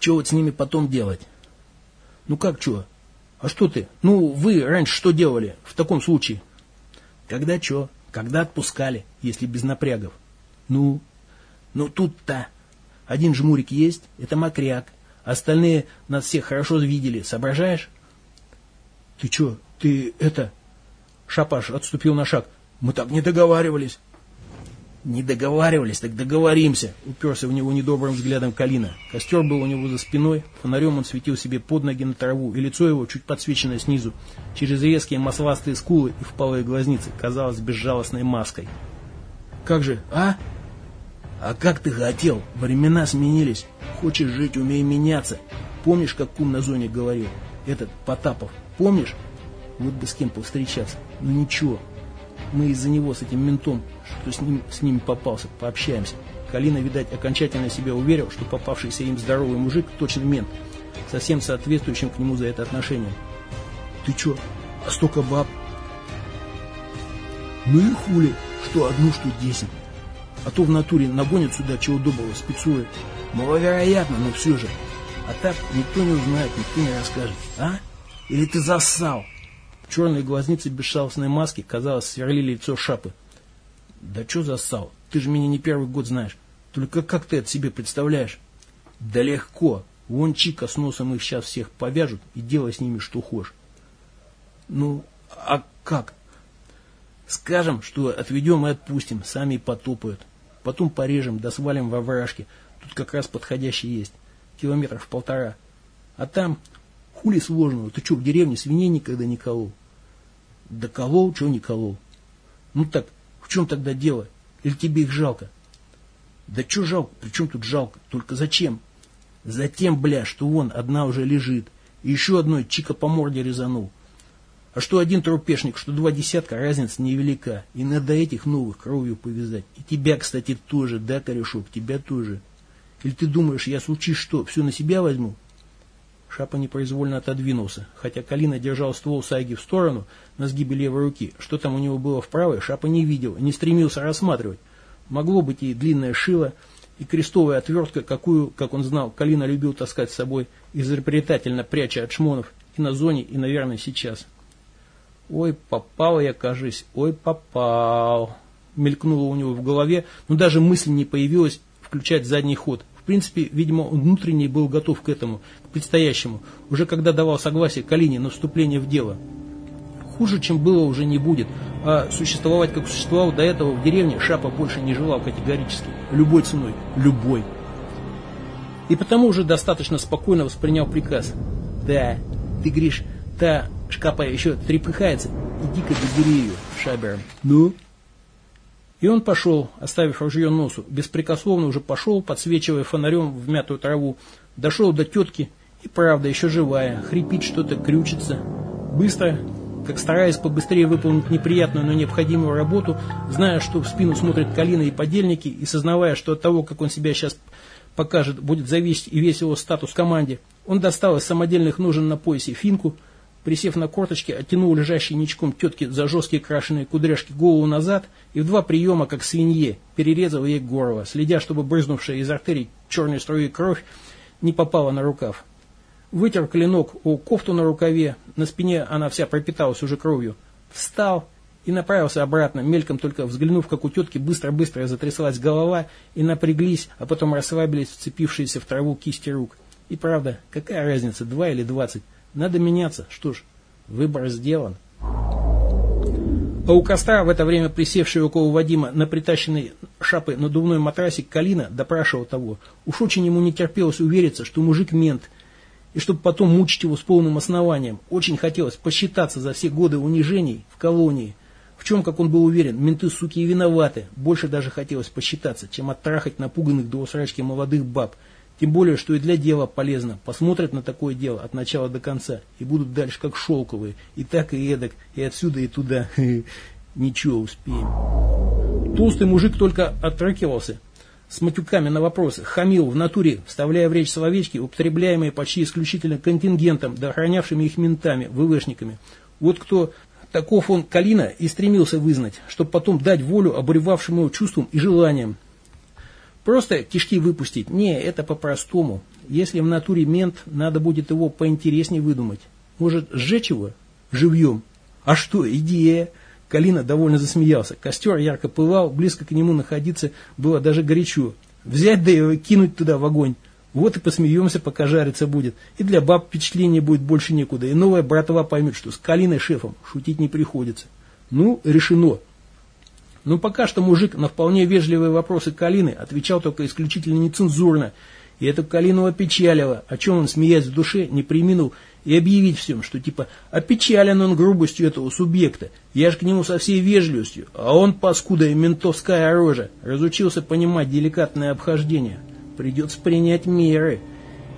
«Че вот с ними потом делать?» «Ну как че? А что ты? Ну, вы раньше что делали в таком случае?» «Когда че? Когда отпускали, если без напрягов?» «Ну, ну тут-то. Один жмурик есть, это мокряк. Остальные нас всех хорошо видели, соображаешь?» «Ты что, ты это...» Шапаш отступил на шаг. «Мы так не договаривались». «Не договаривались, так договоримся», — уперся в него недобрым взглядом Калина. Костер был у него за спиной, фонарем он светил себе под ноги на траву, и лицо его, чуть подсвеченное снизу, через резкие масластые скулы и впалые глазницы, казалось безжалостной маской. «Как же, а?» «А как ты хотел? Времена сменились. Хочешь жить, умей меняться. Помнишь, как кум на зоне говорил? Этот Потапов. Помнишь? Вот бы с кем повстречаться. Ну ничего. Мы из-за него с этим ментом, что с ним, с ними попался, пообщаемся. Калина, видать, окончательно себя уверил, что попавшийся им здоровый мужик точно мент, совсем соответствующим к нему за это отношение. Ты чё? А столько баб? Ну и хули, что одну, что десять. А то в натуре нагонят сюда чего доброго, спецуя. Маловероятно, но все же. А так никто не узнает, никто не расскажет. А? Или ты зассал? Черные глазницы безшалостной маски, казалось, сверлили лицо шапы. Да что зассал? Ты же меня не первый год знаешь. Только как ты это себе представляешь? Да легко. Вон Чика с носом их сейчас всех повяжут и делай с ними что хочешь. Ну, а как? Скажем, что отведем и отпустим, сами потопают. Потом порежем, да свалим во вражке. Тут как раз подходящий есть. Километров полтора. А там Хули сложного? Ты что, в деревне свиней никогда не колол? Да колол, что не колол? Ну так, в чем тогда дело? Или тебе их жалко? Да что жалко? При чем тут жалко? Только зачем? Затем, бля, что вон одна уже лежит. И еще одной Чика по морде резанул. А что один трупешник, что два десятка, разница невелика. И надо этих новых кровью повязать. И тебя, кстати, тоже, да, корешок, тебя тоже. Или ты думаешь, я случись что, все на себя возьму? Шапа непроизвольно отодвинулся. Хотя Калина держал ствол Сайги в сторону, на сгибе левой руки. Что там у него было в правой, Шапа не видел, не стремился рассматривать. Могло быть и длинное шило, и крестовая отвертка, какую, как он знал, Калина любил таскать с собой, изобретательно пряча от шмонов и на зоне, и, наверное, сейчас. «Ой, попал я, кажись, ой, попал!» Мелькнуло у него в голове, но даже мысль не появилась включать задний ход. В принципе, видимо, он внутренне был готов к этому, к предстоящему, уже когда давал согласие Калине на вступление в дело. Хуже, чем было, уже не будет, а существовать, как существовал до этого в деревне, Шапа больше не желал категорически, любой ценой, любой. И потому уже достаточно спокойно воспринял приказ. «Да, ты, Гриш, та шкапа еще трепыхается, иди-ка добери ее, Шабер». «Ну?» И он пошел, оставив ружье носу, беспрекословно уже пошел, подсвечивая фонарем в мятую траву, дошел до тетки, и правда, еще живая, хрипит что-то, крючится. Быстро, как стараясь побыстрее выполнить неприятную, но необходимую работу, зная, что в спину смотрят Калина и подельники, и сознавая, что от того, как он себя сейчас покажет, будет зависеть и весь его статус в команде, он достал из самодельных ножен на поясе финку, Присев на корточки, оттянул лежащий ничком тетки за жесткие крашеные кудряшки голову назад и в два приема, как свинье, перерезал ей горло, следя, чтобы брызнувшая из артерий черной струи кровь не попала на рукав. Вытер клинок у кофту на рукаве, на спине она вся пропиталась уже кровью. Встал и направился обратно, мельком только взглянув, как у тетки быстро-быстро затряслась голова и напряглись, а потом расслабились вцепившиеся в траву кисти рук. И правда, какая разница, два или двадцать? Надо меняться. Что ж, выбор сделан. А у костра в это время присевший около Вадима на притащенной шапы надувной матрасик Калина допрашивал того. Уж очень ему не терпелось увериться, что мужик мент, и чтобы потом мучить его с полным основанием. Очень хотелось посчитаться за все годы унижений в колонии. В чем, как он был уверен, менты, суки, и виноваты. Больше даже хотелось посчитаться, чем оттрахать напуганных до усрачки молодых баб – тем более, что и для дела полезно. Посмотрят на такое дело от начала до конца и будут дальше как шелковые. И так, и эдак, и отсюда, и туда. Ничего, успеем. Толстый мужик только отракивался с матюками на вопросы, хамил в натуре, вставляя в речь словечки, употребляемые почти исключительно контингентом, да их ментами, ВВшниками. Вот кто таков он Калина и стремился вызнать, чтобы потом дать волю обуревавшим его чувствам и желаниям, Просто кишки выпустить? Не, это по-простому. Если в натуре мент, надо будет его поинтереснее выдумать. Может, сжечь его? Живьем. А что, идея? Калина довольно засмеялся. Костер ярко пылал, близко к нему находиться было даже горячо. Взять да и кинуть туда в огонь. Вот и посмеемся, пока жариться будет. И для баб впечатления будет больше некуда. И новая братова поймет, что с Калиной шефом шутить не приходится. Ну, решено. Но пока что мужик на вполне вежливые вопросы Калины отвечал только исключительно нецензурно, и это Калинова печалило, о чем он, смеясь в душе, не приминул и объявить всем, что типа опечален он грубостью этого субъекта, я ж к нему со всей вежливостью, а он, паскуда и ментовская рожа, разучился понимать деликатное обхождение. Придется принять меры.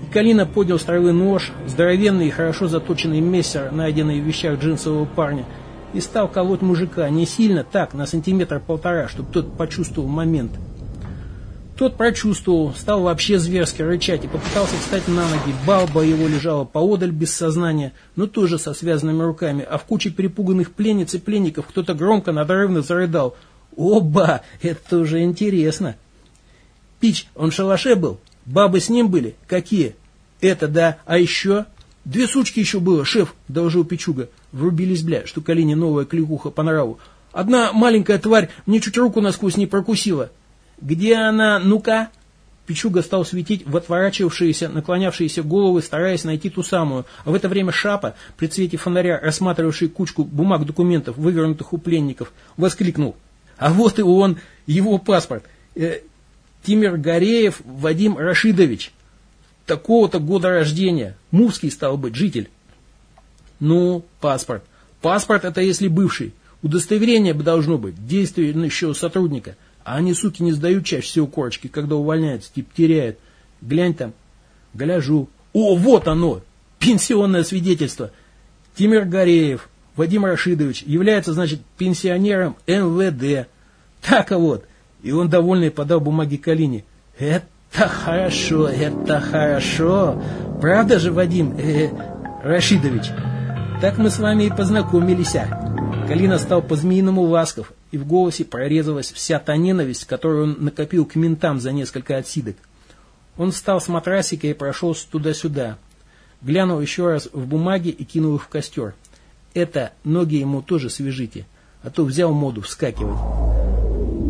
И Калина поднял с травы нож, здоровенный и хорошо заточенный мессер, найденный в вещах джинсового парня – и стал колоть мужика не сильно, так, на сантиметр-полтора, чтобы тот почувствовал момент. Тот прочувствовал, стал вообще зверски рычать и попытался встать на ноги. Балба его лежала поодаль без сознания, но тоже со связанными руками, а в куче перепуганных пленниц и пленников кто-то громко, надрывно зарыдал. «Оба! Это уже интересно!» «Пич, он в шалаше был? Бабы с ним были? Какие?» «Это да, а еще?» «Две сучки еще было, шеф», — доложил Пичуга. Врубились, бля, что Калине новая кликуха по нраву. Одна маленькая тварь мне чуть руку насквозь не прокусила. Где она? Ну-ка. Пичуга стал светить в отворачивавшиеся, наклонявшиеся головы, стараясь найти ту самую. А в это время Шапа, при свете фонаря, рассматривавший кучку бумаг документов, вывернутых у пленников, воскликнул. А вот и он, его паспорт. Э, Тимир Гореев Вадим Рашидович. Такого-то года рождения. Мувский, стал быть, житель. Ну, паспорт. Паспорт это если бывший. Удостоверение бы должно быть, действующего сотрудника. А они, суки, не сдают чаще всего корочки, когда увольняются, типа теряют. Глянь там. Гляжу. О, вот оно! Пенсионное свидетельство. Тимир Гореев, Вадим Рашидович, является, значит, пенсионером МВД. Так вот. И он довольный подал бумаги Калине. Это хорошо, это хорошо. Правда же, Вадим э, Рашидович? Так мы с вами и познакомились. А. Калина стал по-змеиному ласков, и в голосе прорезалась вся та ненависть, которую он накопил к ментам за несколько отсидок. Он встал с матрасика и прошелся туда-сюда. Глянул еще раз в бумаги и кинул их в костер. Это ноги ему тоже свяжите, а то взял моду вскакивать.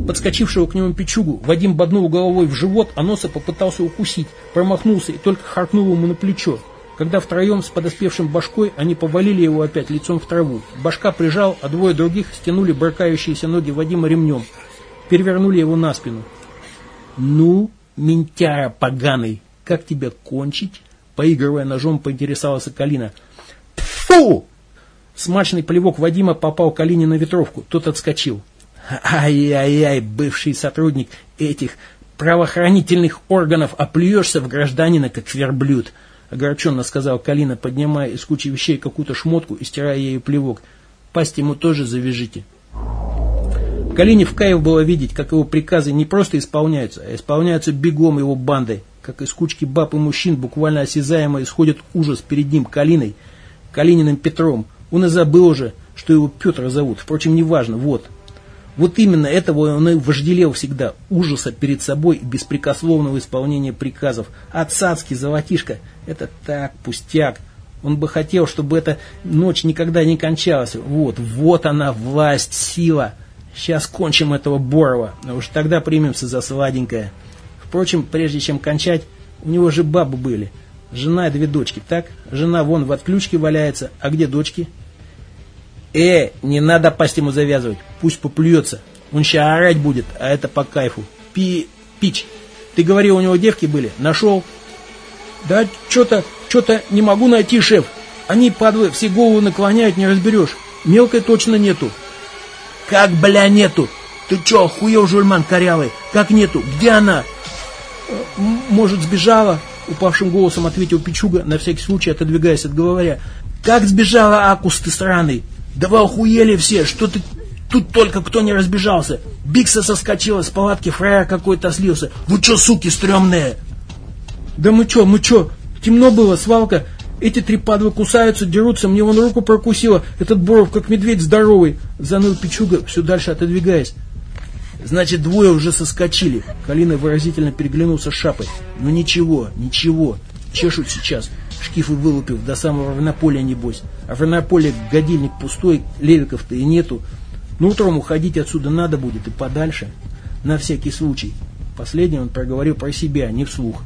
Подскочившего к нему печугу, Вадим боднул головой в живот, а носа попытался укусить, промахнулся и только харкнул ему на плечо. Когда втроем с подоспевшим башкой они повалили его опять лицом в траву. Башка прижал, а двое других стянули брыкающиеся ноги Вадима ремнем. Перевернули его на спину. «Ну, ментяра поганый, как тебя кончить?» Поигрывая ножом, поинтересовался Калина. «Фу!» Смачный плевок Вадима попал Калине на ветровку. Тот отскочил. «Ай-яй-яй, бывший сотрудник этих правоохранительных органов, оплюешься в гражданина, как верблюд!» Огорченно сказал Калина, поднимая из кучи вещей какую-то шмотку и стирая ею плевок. Пасть ему тоже завяжите. Калине в кайф было видеть, как его приказы не просто исполняются, а исполняются бегом его бандой, как из кучки баб и мужчин буквально осязаемо исходит ужас перед ним Калиной, Калининым Петром. Он и забыл уже, что его Петр зовут. Впрочем, неважно, вот. Вот именно этого он и вожделел всегда, ужаса перед собой и беспрекословного исполнения приказов. А цацкий золотишко – это так, пустяк. Он бы хотел, чтобы эта ночь никогда не кончалась. Вот, вот она, власть, сила. Сейчас кончим этого Борова, а уж тогда примемся за сладенькое. Впрочем, прежде чем кончать, у него же бабы были. Жена и две дочки, так? Жена вон в отключке валяется, а где дочки? Э, не надо пасть ему завязывать, пусть поплюется. Он сейчас орать будет, а это по кайфу. Пи... Пич, ты говорил, у него девки были? Нашел? Да, что-то, что-то не могу найти, шеф. Они, падлы, все голову наклоняют, не разберешь. Мелкой точно нету. Как, бля, нету? Ты чё, охуел, жульман корявый? Как нету? Где она? Может, сбежала? Упавшим голосом ответил Пичуга, на всякий случай отодвигаясь от говоря. Как сбежала Акус ты сраный? Да вы охуели все, что ты... Тут только кто не разбежался. Бикса соскочила с палатки, фраер какой-то слился. Вы что, суки стрёмные? Да мы чё, мы чё? Темно было, свалка. Эти три падлы кусаются, дерутся, мне вон руку прокусило. Этот Боров как медведь здоровый. Заныл Пичуга, все дальше отодвигаясь. Значит, двое уже соскочили. Калина выразительно переглянулся с шапой. Ну ничего, ничего. Чешут сейчас шкифы вылупив до самого Равнополя, небось. А в Равнополе годильник пустой, левиков-то и нету. Ну, утром уходить отсюда надо будет и подальше. На всякий случай. Последний он проговорил про себя, не вслух.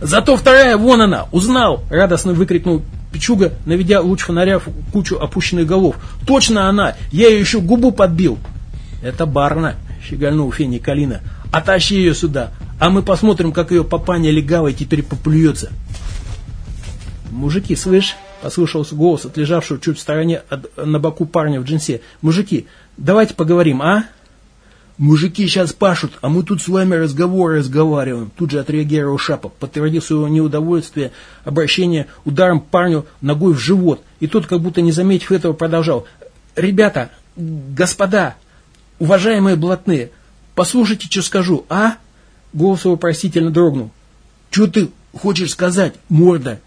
«Зато вторая, вон она, узнал!» — радостно выкрикнул Пичуга, наведя луч фонаря в кучу опущенных голов. «Точно она! Я ее еще губу подбил!» «Это Барна!» — щегольнул Феня Калина. «Отащи ее сюда, а мы посмотрим, как ее папаня легавой теперь поплюется!» «Мужики, слышь?» – послышался голос от лежавшего чуть в стороне от, на боку парня в джинсе. «Мужики, давайте поговорим, а?» «Мужики сейчас пашут, а мы тут с вами разговоры разговариваем», тут же отреагировал Шапов, подтвердив свое неудовольствие обращение ударом парню ногой в живот. И тот, как будто не заметив этого, продолжал. «Ребята, господа, уважаемые блатные, послушайте, что скажу, а?» Голос его просительно дрогнул. «Что ты хочешь сказать, морда?»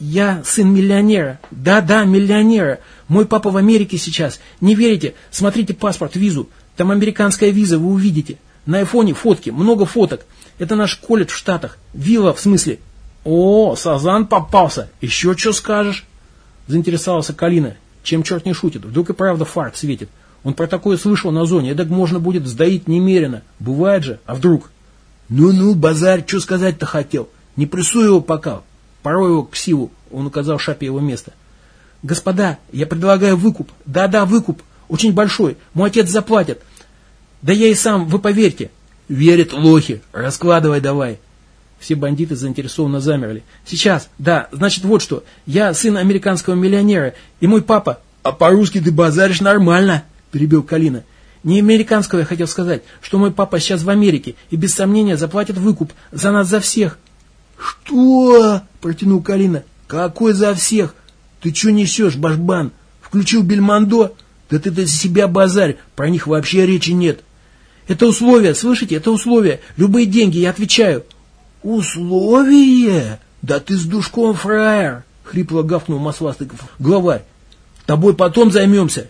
Я сын миллионера. Да-да, миллионера. Мой папа в Америке сейчас. Не верите? Смотрите паспорт, визу. Там американская виза, вы увидите. На айфоне фотки, много фоток. Это наш колледж в Штатах. Вилла, в смысле. О, Сазан попался. Еще что скажешь? Заинтересовался Калина. Чем черт не шутит? Вдруг и правда фарт светит. Он про такое слышал на зоне. Это можно будет сдаить немерено. Бывает же. А вдруг? Ну-ну, базарь, что сказать-то хотел? Не прессуй его пока. Порой его к силу, он указал Шапе его место. «Господа, я предлагаю выкуп. Да-да, выкуп. Очень большой. Мой отец заплатит. Да я и сам, вы поверьте». «Верят лохи. Раскладывай давай». Все бандиты заинтересованно замерли. «Сейчас, да, значит вот что. Я сын американского миллионера, и мой папа...» «А по-русски ты базаришь нормально», — перебил Калина. «Не американского я хотел сказать, что мой папа сейчас в Америке и без сомнения заплатит выкуп за нас за всех». «Что?» – протянул Калина. «Какой за всех? Ты что несешь, башбан? Включил Бельмондо? Да ты за себя базарь, про них вообще речи нет». «Это условия, слышите, это условия. Любые деньги, я отвечаю». «Условия? Да ты с душком фраер!» — хрипло гавкнул масластый главарь. «Тобой потом займемся.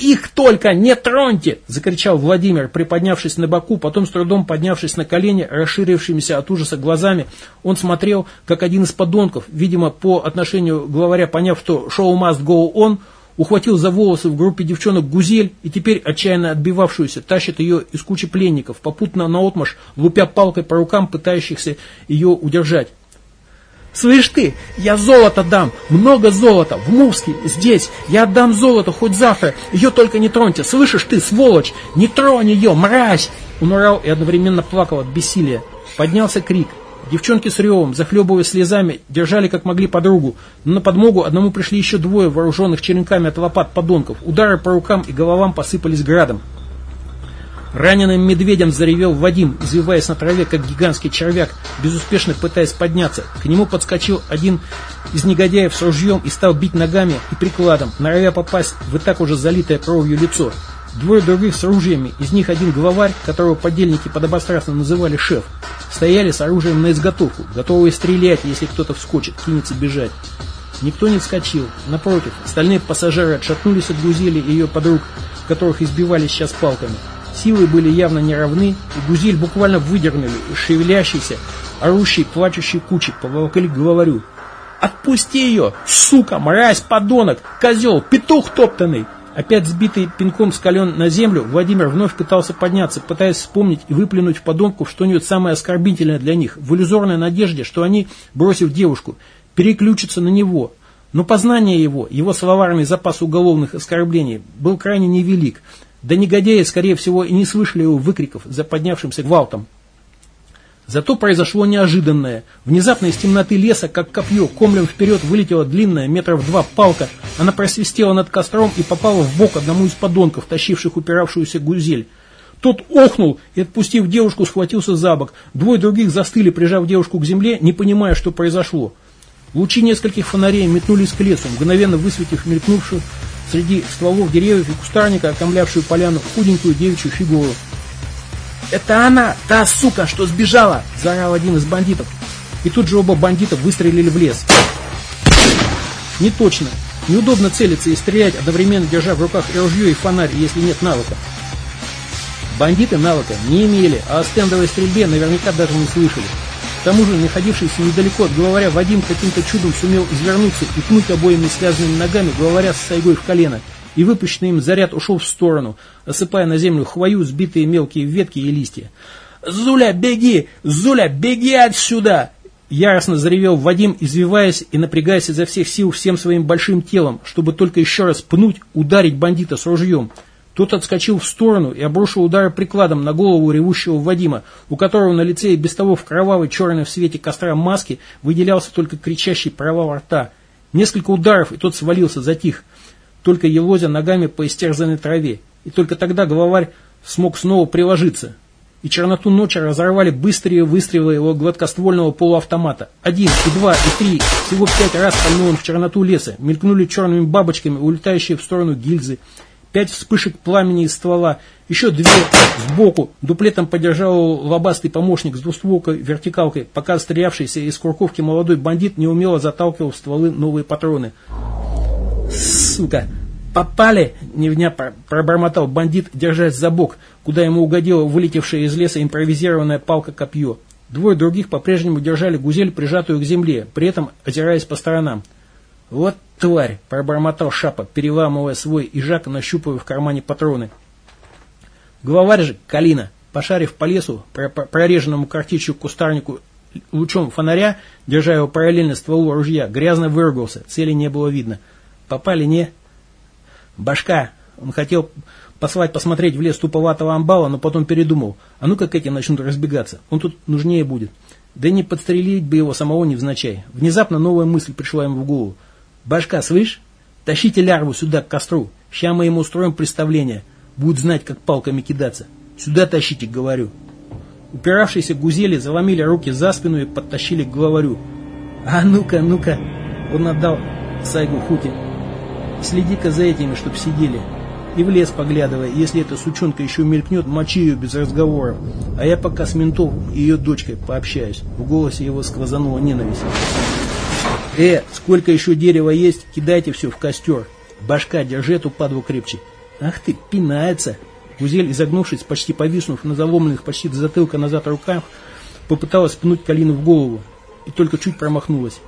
«Их только не троньте!» – закричал Владимир, приподнявшись на боку, потом с трудом поднявшись на колени, расширившимися от ужаса глазами. Он смотрел, как один из подонков, видимо, по отношению главаря, поняв, что шоу must go on, ухватил за волосы в группе девчонок Гузель и теперь, отчаянно отбивавшуюся, тащит ее из кучи пленников, попутно наотмашь, лупя палкой по рукам, пытающихся ее удержать. Слышь ты, я золото дам, много золота, в Мувске, здесь. Я отдам золото хоть завтра, ее только не троньте. Слышишь ты, сволочь, не тронь ее, мразь!» Он урал и одновременно плакал от бессилия. Поднялся крик. Девчонки с ревом, захлебывая слезами, держали как могли подругу. Но на подмогу одному пришли еще двое вооруженных черенками от лопат подонков. Удары по рукам и головам посыпались градом. Раненым медведем заревел Вадим, извиваясь на траве, как гигантский червяк, безуспешно пытаясь подняться. К нему подскочил один из негодяев с ружьем и стал бить ногами и прикладом, норовя попасть в и так уже залитое кровью лицо. Двое других с ружьями, из них один главарь, которого подельники подобострастно называли шеф, стояли с оружием на изготовку, готовые стрелять, если кто-то вскочит, кинется бежать. Никто не вскочил. Напротив, остальные пассажиры отшатнулись от Гузели и ее подруг, которых избивали сейчас палками. Силы были явно неравны, и Гузель буквально выдернули из шевелящейся, орущей, плачущей кучи, поволокли к главарю. «Отпусти ее! Сука! Мразь! Подонок! Козел! Петух топтанный!» Опять сбитый пинком скален на землю, Владимир вновь пытался подняться, пытаясь вспомнить и выплюнуть в подонку что-нибудь самое оскорбительное для них, в иллюзорной надежде, что они, бросив девушку, переключатся на него. Но познание его, его словарный запас уголовных оскорблений был крайне невелик, да негодяи, скорее всего, и не слышали его выкриков за поднявшимся гвалтом. Зато произошло неожиданное. Внезапно из темноты леса, как копье, комлем вперед вылетела длинная, метров два палка. Она просвистела над костром и попала в бок одному из подонков, тащивших упиравшуюся гузель. Тот охнул и, отпустив девушку, схватился за бок. Двое других застыли, прижав девушку к земле, не понимая, что произошло. Лучи нескольких фонарей метнулись к лесу, мгновенно высветив мелькнувшую среди стволов деревьев и кустарника, окомлявшую поляну, худенькую девичью фигуру. «Это она, та сука, что сбежала!» – заорал один из бандитов. И тут же оба бандита выстрелили в лес. Не точно. Неудобно целиться и стрелять, одновременно держа в руках и ружье, и фонарь, если нет навыка. Бандиты навыка не имели, а о стендовой стрельбе наверняка даже не слышали. К тому же, находившийся недалеко от главаря, Вадим каким-то чудом сумел извернуться и пнуть обоими связанными ногами главаря с сайгой в колено – и выпущенный им заряд ушел в сторону, осыпая на землю хвою, сбитые мелкие ветки и листья. «Зуля, беги! Зуля, беги отсюда!» Яростно заревел Вадим, извиваясь и напрягаясь изо всех сил всем своим большим телом, чтобы только еще раз пнуть, ударить бандита с ружьем. Тот отскочил в сторону и обрушил удары прикладом на голову ревущего Вадима, у которого на лице и без того в кровавой черной в свете костра маски выделялся только кричащий провал рта. Несколько ударов, и тот свалился, затих только елозя ногами по истерзанной траве. И только тогда главарь смог снова приложиться. И черноту ночи разорвали быстрые выстрелы его гладкоствольного полуавтомата. Один, и два, и три, всего пять раз пальнул он в черноту леса. Мелькнули черными бабочками, улетающие в сторону гильзы. Пять вспышек пламени из ствола, еще две сбоку. Дуплетом поддержал лобастый помощник с двустволкой вертикалкой, пока стрелявшийся из курковки молодой бандит неумело заталкивал в стволы новые патроны. Сука! Попали! Невня пробормотал бандит, держась за бок, куда ему угодила вылетевшая из леса импровизированная палка-копье. Двое других по-прежнему держали гузель, прижатую к земле, при этом озираясь по сторонам. «Вот тварь!» – пробормотал Шапа, переламывая свой ижак, нащупывая в кармане патроны. Главарь же, Калина, пошарив по лесу, прореженному картечью кустарнику лучом фонаря, держа его параллельно стволу ружья, грязно выругался, цели не было видно – Попали не... Башка. Он хотел послать посмотреть в лес туповатого амбала, но потом передумал. А ну как эти начнут разбегаться. Он тут нужнее будет. Да и не подстрелить бы его самого невзначай. Внезапно новая мысль пришла ему в голову. Башка, слышь? Тащите лярву сюда, к костру. Ща мы ему устроим представление. Будет знать, как палками кидаться. Сюда тащите, говорю. Упиравшиеся гузели заломили руки за спину и подтащили к главарю. А ну-ка, ну-ка. Он отдал Сайгу Хути Следи-ка за этими, чтоб сидели. И в лес поглядывай, если эта сучонка еще мелькнет, мочи ее без разговоров. А я пока с ментов и ее дочкой пообщаюсь. В голосе его сквозанула ненависть. Э, сколько еще дерева есть, кидайте все в костер. Башка, держи эту падву крепче. Ах ты, пинается. Гузель, изогнувшись, почти повиснув на заломленных почти до затылка назад руках, попыталась пнуть Калину в голову. И только чуть промахнулась.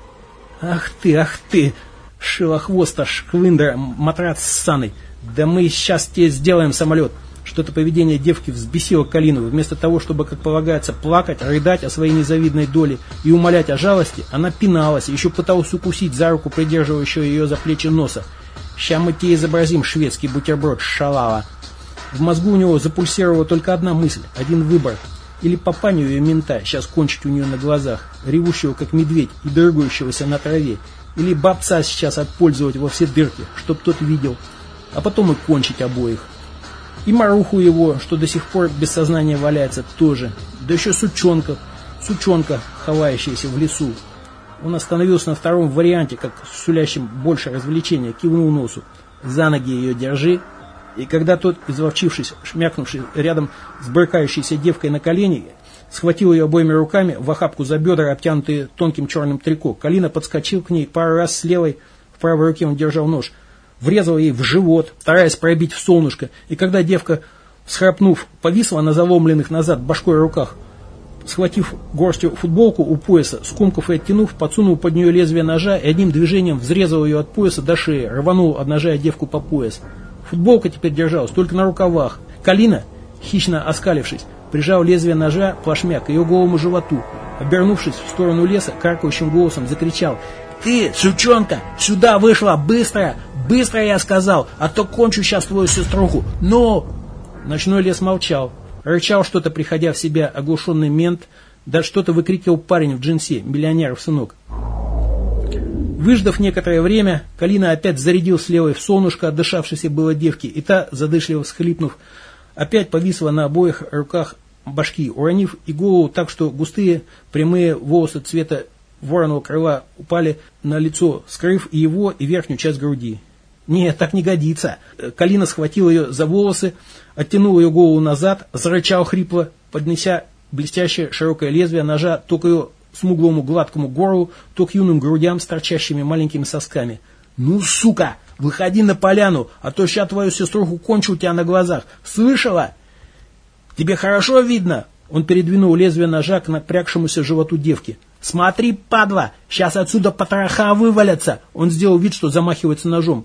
Ах ты, ах ты! Шилохвоста, шквындра, матрац ссаный. Да мы сейчас тебе сделаем самолет. Что-то поведение девки взбесило Калину. Вместо того, чтобы, как полагается, плакать, рыдать о своей незавидной доле и умолять о жалости, она пиналась еще пыталась укусить за руку придерживающего ее за плечи носа. «Ща мы тебе изобразим шведский бутерброд шалава». В мозгу у него запульсировала только одна мысль, один выбор. Или папаню ее мента сейчас кончить у нее на глазах, ревущего как медведь и дергающегося на траве, или бабца сейчас отпользовать во все дырки, чтоб тот видел, а потом и кончить обоих. И Маруху его, что до сих пор без сознания валяется, тоже. Да еще сучонка, сучонка, ховающаяся в лесу. Он остановился на втором варианте, как сулящим больше развлечения, кивнул носу. За ноги ее держи. И когда тот, изловчившись, шмякнувший рядом с брыкающейся девкой на колени, Схватил ее обоими руками в охапку за бедра, обтянутые тонким черным трико. Калина подскочил к ней, пару раз с левой, в правой руке он держал нож. Врезал ей в живот, стараясь пробить в солнышко. И когда девка, схрапнув, повисла на заломленных назад башкой руках, схватив горстью футболку у пояса, скомков и оттянув, подсунул под нее лезвие ножа и одним движением взрезал ее от пояса до шеи, рванул, обнажая девку по пояс. Футболка теперь держалась только на рукавах. Калина, хищно оскалившись, прижал лезвие ножа плашмя к ее голому животу. Обернувшись в сторону леса, каркающим голосом закричал «Ты, сучонка, сюда вышла, быстро! Быстро, я сказал, а то кончу сейчас твою сеструху! Ну!» Ночной лес молчал. Рычал что-то, приходя в себя, оглушенный мент, да что-то выкрикивал парень в джинсе, миллионеров сынок. Выждав некоторое время, Калина опять зарядил с левой в солнышко отдышавшейся было девки, и та, задышливо всхлипнув, опять повисла на обоих руках башки, уронив и голову так, что густые прямые волосы цвета вороного крыла упали на лицо, скрыв его, и верхнюю часть груди. Нет, так не годится. Калина схватил ее за волосы, оттянул ее голову назад, зарычал хрипло, поднеся блестящее широкое лезвие ножа то к ее смуглому гладкому горлу, то к юным грудям с торчащими маленькими сосками. «Ну, сука, выходи на поляну, а то ща твою сеструху кончу у тебя на глазах. Слышала? Тебе хорошо видно?» Он передвинул лезвие ножа к напрягшемуся животу девки. «Смотри, падла, сейчас отсюда потроха вывалятся!» Он сделал вид, что замахивается ножом.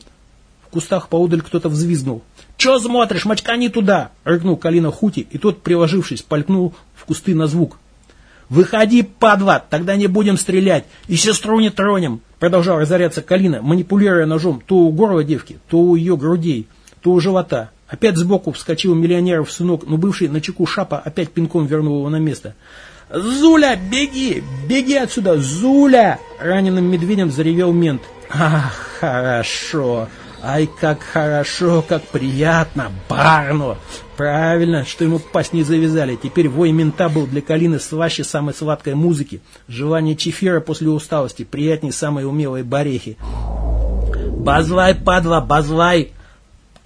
В кустах поодаль кто-то взвизгнул. «Че смотришь, мочкани туда!» — рыкнул Калина Хути, и тот, приложившись, полькнул в кусты на звук. «Выходи, падла, тогда не будем стрелять, и сестру не тронем!» Продолжал разоряться Калина, манипулируя ножом то у горла девки, то у ее грудей, то у живота. Опять сбоку вскочил миллионеров сынок, но бывший на чеку шапа опять пинком вернул его на место. «Зуля, беги! Беги отсюда! Зуля!» Раненым медведем заревел мент. «Ах, хорошо! Ай, как хорошо, как приятно! Барно!» Правильно, что ему пасть не завязали. Теперь вой мента был для Калины слаще самой сладкой музыки. Желание чефира после усталости приятнее самой умелой барехи. «Базлай, падла, базлай!»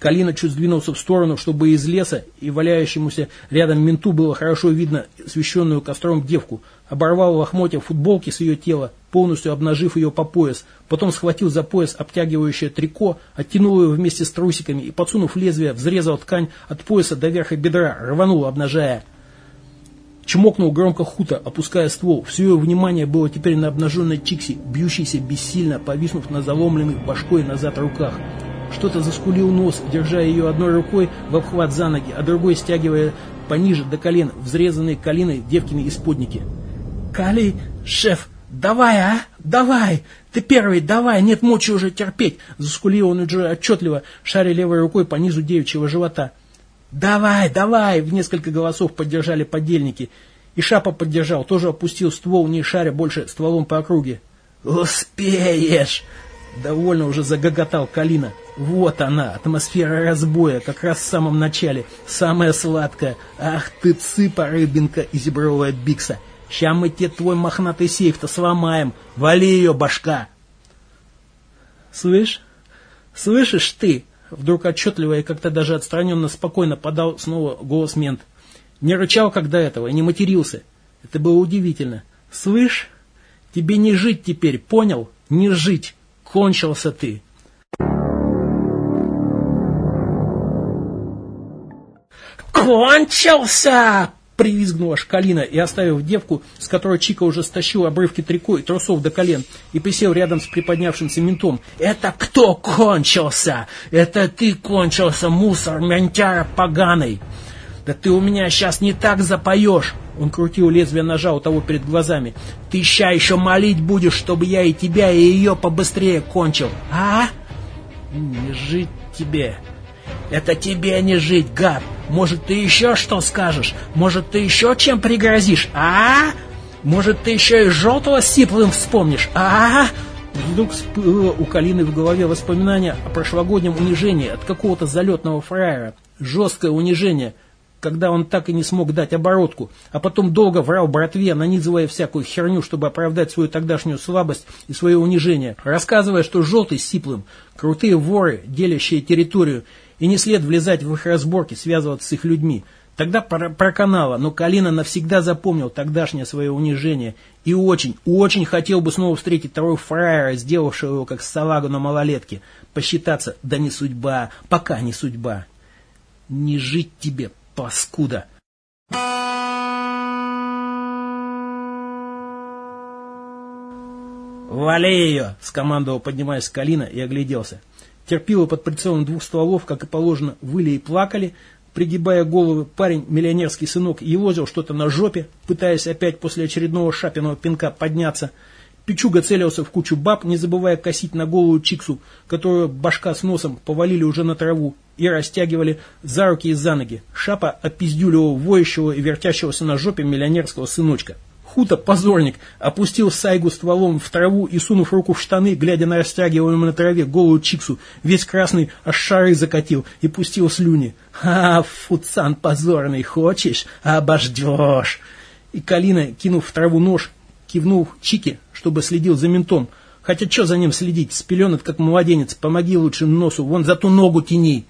Калина чуть сдвинулся в сторону, чтобы из леса и валяющемуся рядом менту было хорошо видно освещенную костром девку. Оборвал лохмотья футболки с ее тела, полностью обнажив ее по пояс. Потом схватил за пояс обтягивающее трико, оттянул ее вместе с трусиками и, подсунув лезвие, взрезал ткань от пояса до верха бедра, рванул, обнажая. Чмокнул громко хуто, опуская ствол. Все ее внимание было теперь на обнаженной Чикси, бьющейся бессильно, повиснув на заломленных башкой назад руках. Что-то заскулил нос, держа ее одной рукой в обхват за ноги, а другой стягивая пониже до колен взрезанные калиной девкины исподники. «Кали, шеф, давай, а? Давай! Ты первый, давай, нет мочи уже терпеть!» Заскулил он уже отчетливо, шаря левой рукой по низу девичьего живота. «Давай, давай!» — в несколько голосов поддержали подельники. И Шапа поддержал, тоже опустил ствол, не шаря больше стволом по округе. «Успеешь!» Довольно уже загоготал Калина. Вот она, атмосфера разбоя, как раз в самом начале. Самая сладкая. Ах ты цыпа, рыбинка и зебровая бикса. Ща мы тебе твой мохнатый сейф-то сломаем. Вали ее, башка. Слышь? Слышишь ты? Вдруг отчетливо и как-то даже отстраненно спокойно подал снова голос мент. Не рычал, до этого, и не матерился. Это было удивительно. Слышь? Тебе не жить теперь, понял? Не жить. Кончился ты. «Кончился!» Привизгнула шкалина и, оставив девку, с которой Чика уже стащил обрывки трико и трусов до колен, и присел рядом с приподнявшимся ментом. «Это кто кончился? Это ты кончился, мусор, ментяра поганый!» «Да ты у меня сейчас не так запоешь!» Он крутил лезвие ножа у того перед глазами. «Ты ща еще молить будешь, чтобы я и тебя, и ее побыстрее кончил, а?» «Не жить тебе!» «Это тебе не жить, гад! Может, ты еще что скажешь? Может, ты еще чем пригрозишь, а? Может, ты еще и желтого с сиплым вспомнишь, а?» Вдруг всплыло у Калины в голове воспоминание о прошлогоднем унижении от какого-то залетного фраера. Жесткое унижение, когда он так и не смог дать оборотку, а потом долго врал братве, нанизывая всякую херню, чтобы оправдать свою тогдашнюю слабость и свое унижение, рассказывая, что желтый с сиплым, крутые воры, делящие территорию, и не след влезать в их разборки, связываться с их людьми. Тогда проканало, но Калина навсегда запомнил тогдашнее свое унижение и очень, очень хотел бы снова встретить второго фраера, сделавшего его как салагу на малолетке. Посчитаться, да не судьба, пока не судьба. Не жить тебе, паскуда. «Вали ее!» — скомандовал, поднимаясь с колина и огляделся. Терпило под прицелом двух стволов, как и положено, выли и плакали. Пригибая голову, парень, миллионерский сынок, елозил что-то на жопе, пытаясь опять после очередного шапиного пинка подняться. Пичуга целился в кучу баб, не забывая косить на голову Чиксу, которую башка с носом повалили уже на траву и растягивали за руки и за ноги. Шапа опиздюливал воющего и вертящегося на жопе миллионерского сыночка. Хута, позорник, опустил сайгу стволом в траву и, сунув руку в штаны, глядя на растягиваемую на траве голую Чиксу, весь красный аж шары закатил и пустил слюни. «А, фуцан позорный, хочешь? Обождешь!» И Калина, кинув в траву нож, кивнул Чике, чтобы следил за ментом. Хотя что за ним следить, спеленат как младенец, помоги лучше носу, вон за ту ногу тяни.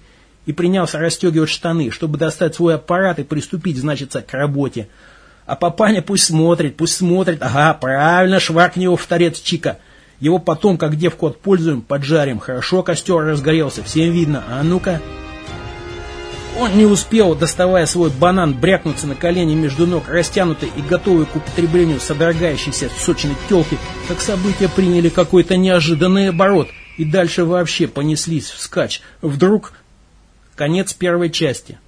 И принялся расстегивать штаны, чтобы достать свой аппарат и приступить, значится, к работе. А папаня пусть смотрит, пусть смотрит. Ага, правильно, шваркни его в торец Чика. Его потом, как девку отпользуем, поджарим. Хорошо костер разгорелся, всем видно. А ну-ка. Он не успел, доставая свой банан, брякнуться на колени между ног, растянутой и готовой к употреблению содрогающейся сочной телки, как события приняли какой-то неожиданный оборот и дальше вообще понеслись вскачь. Вдруг конец первой части.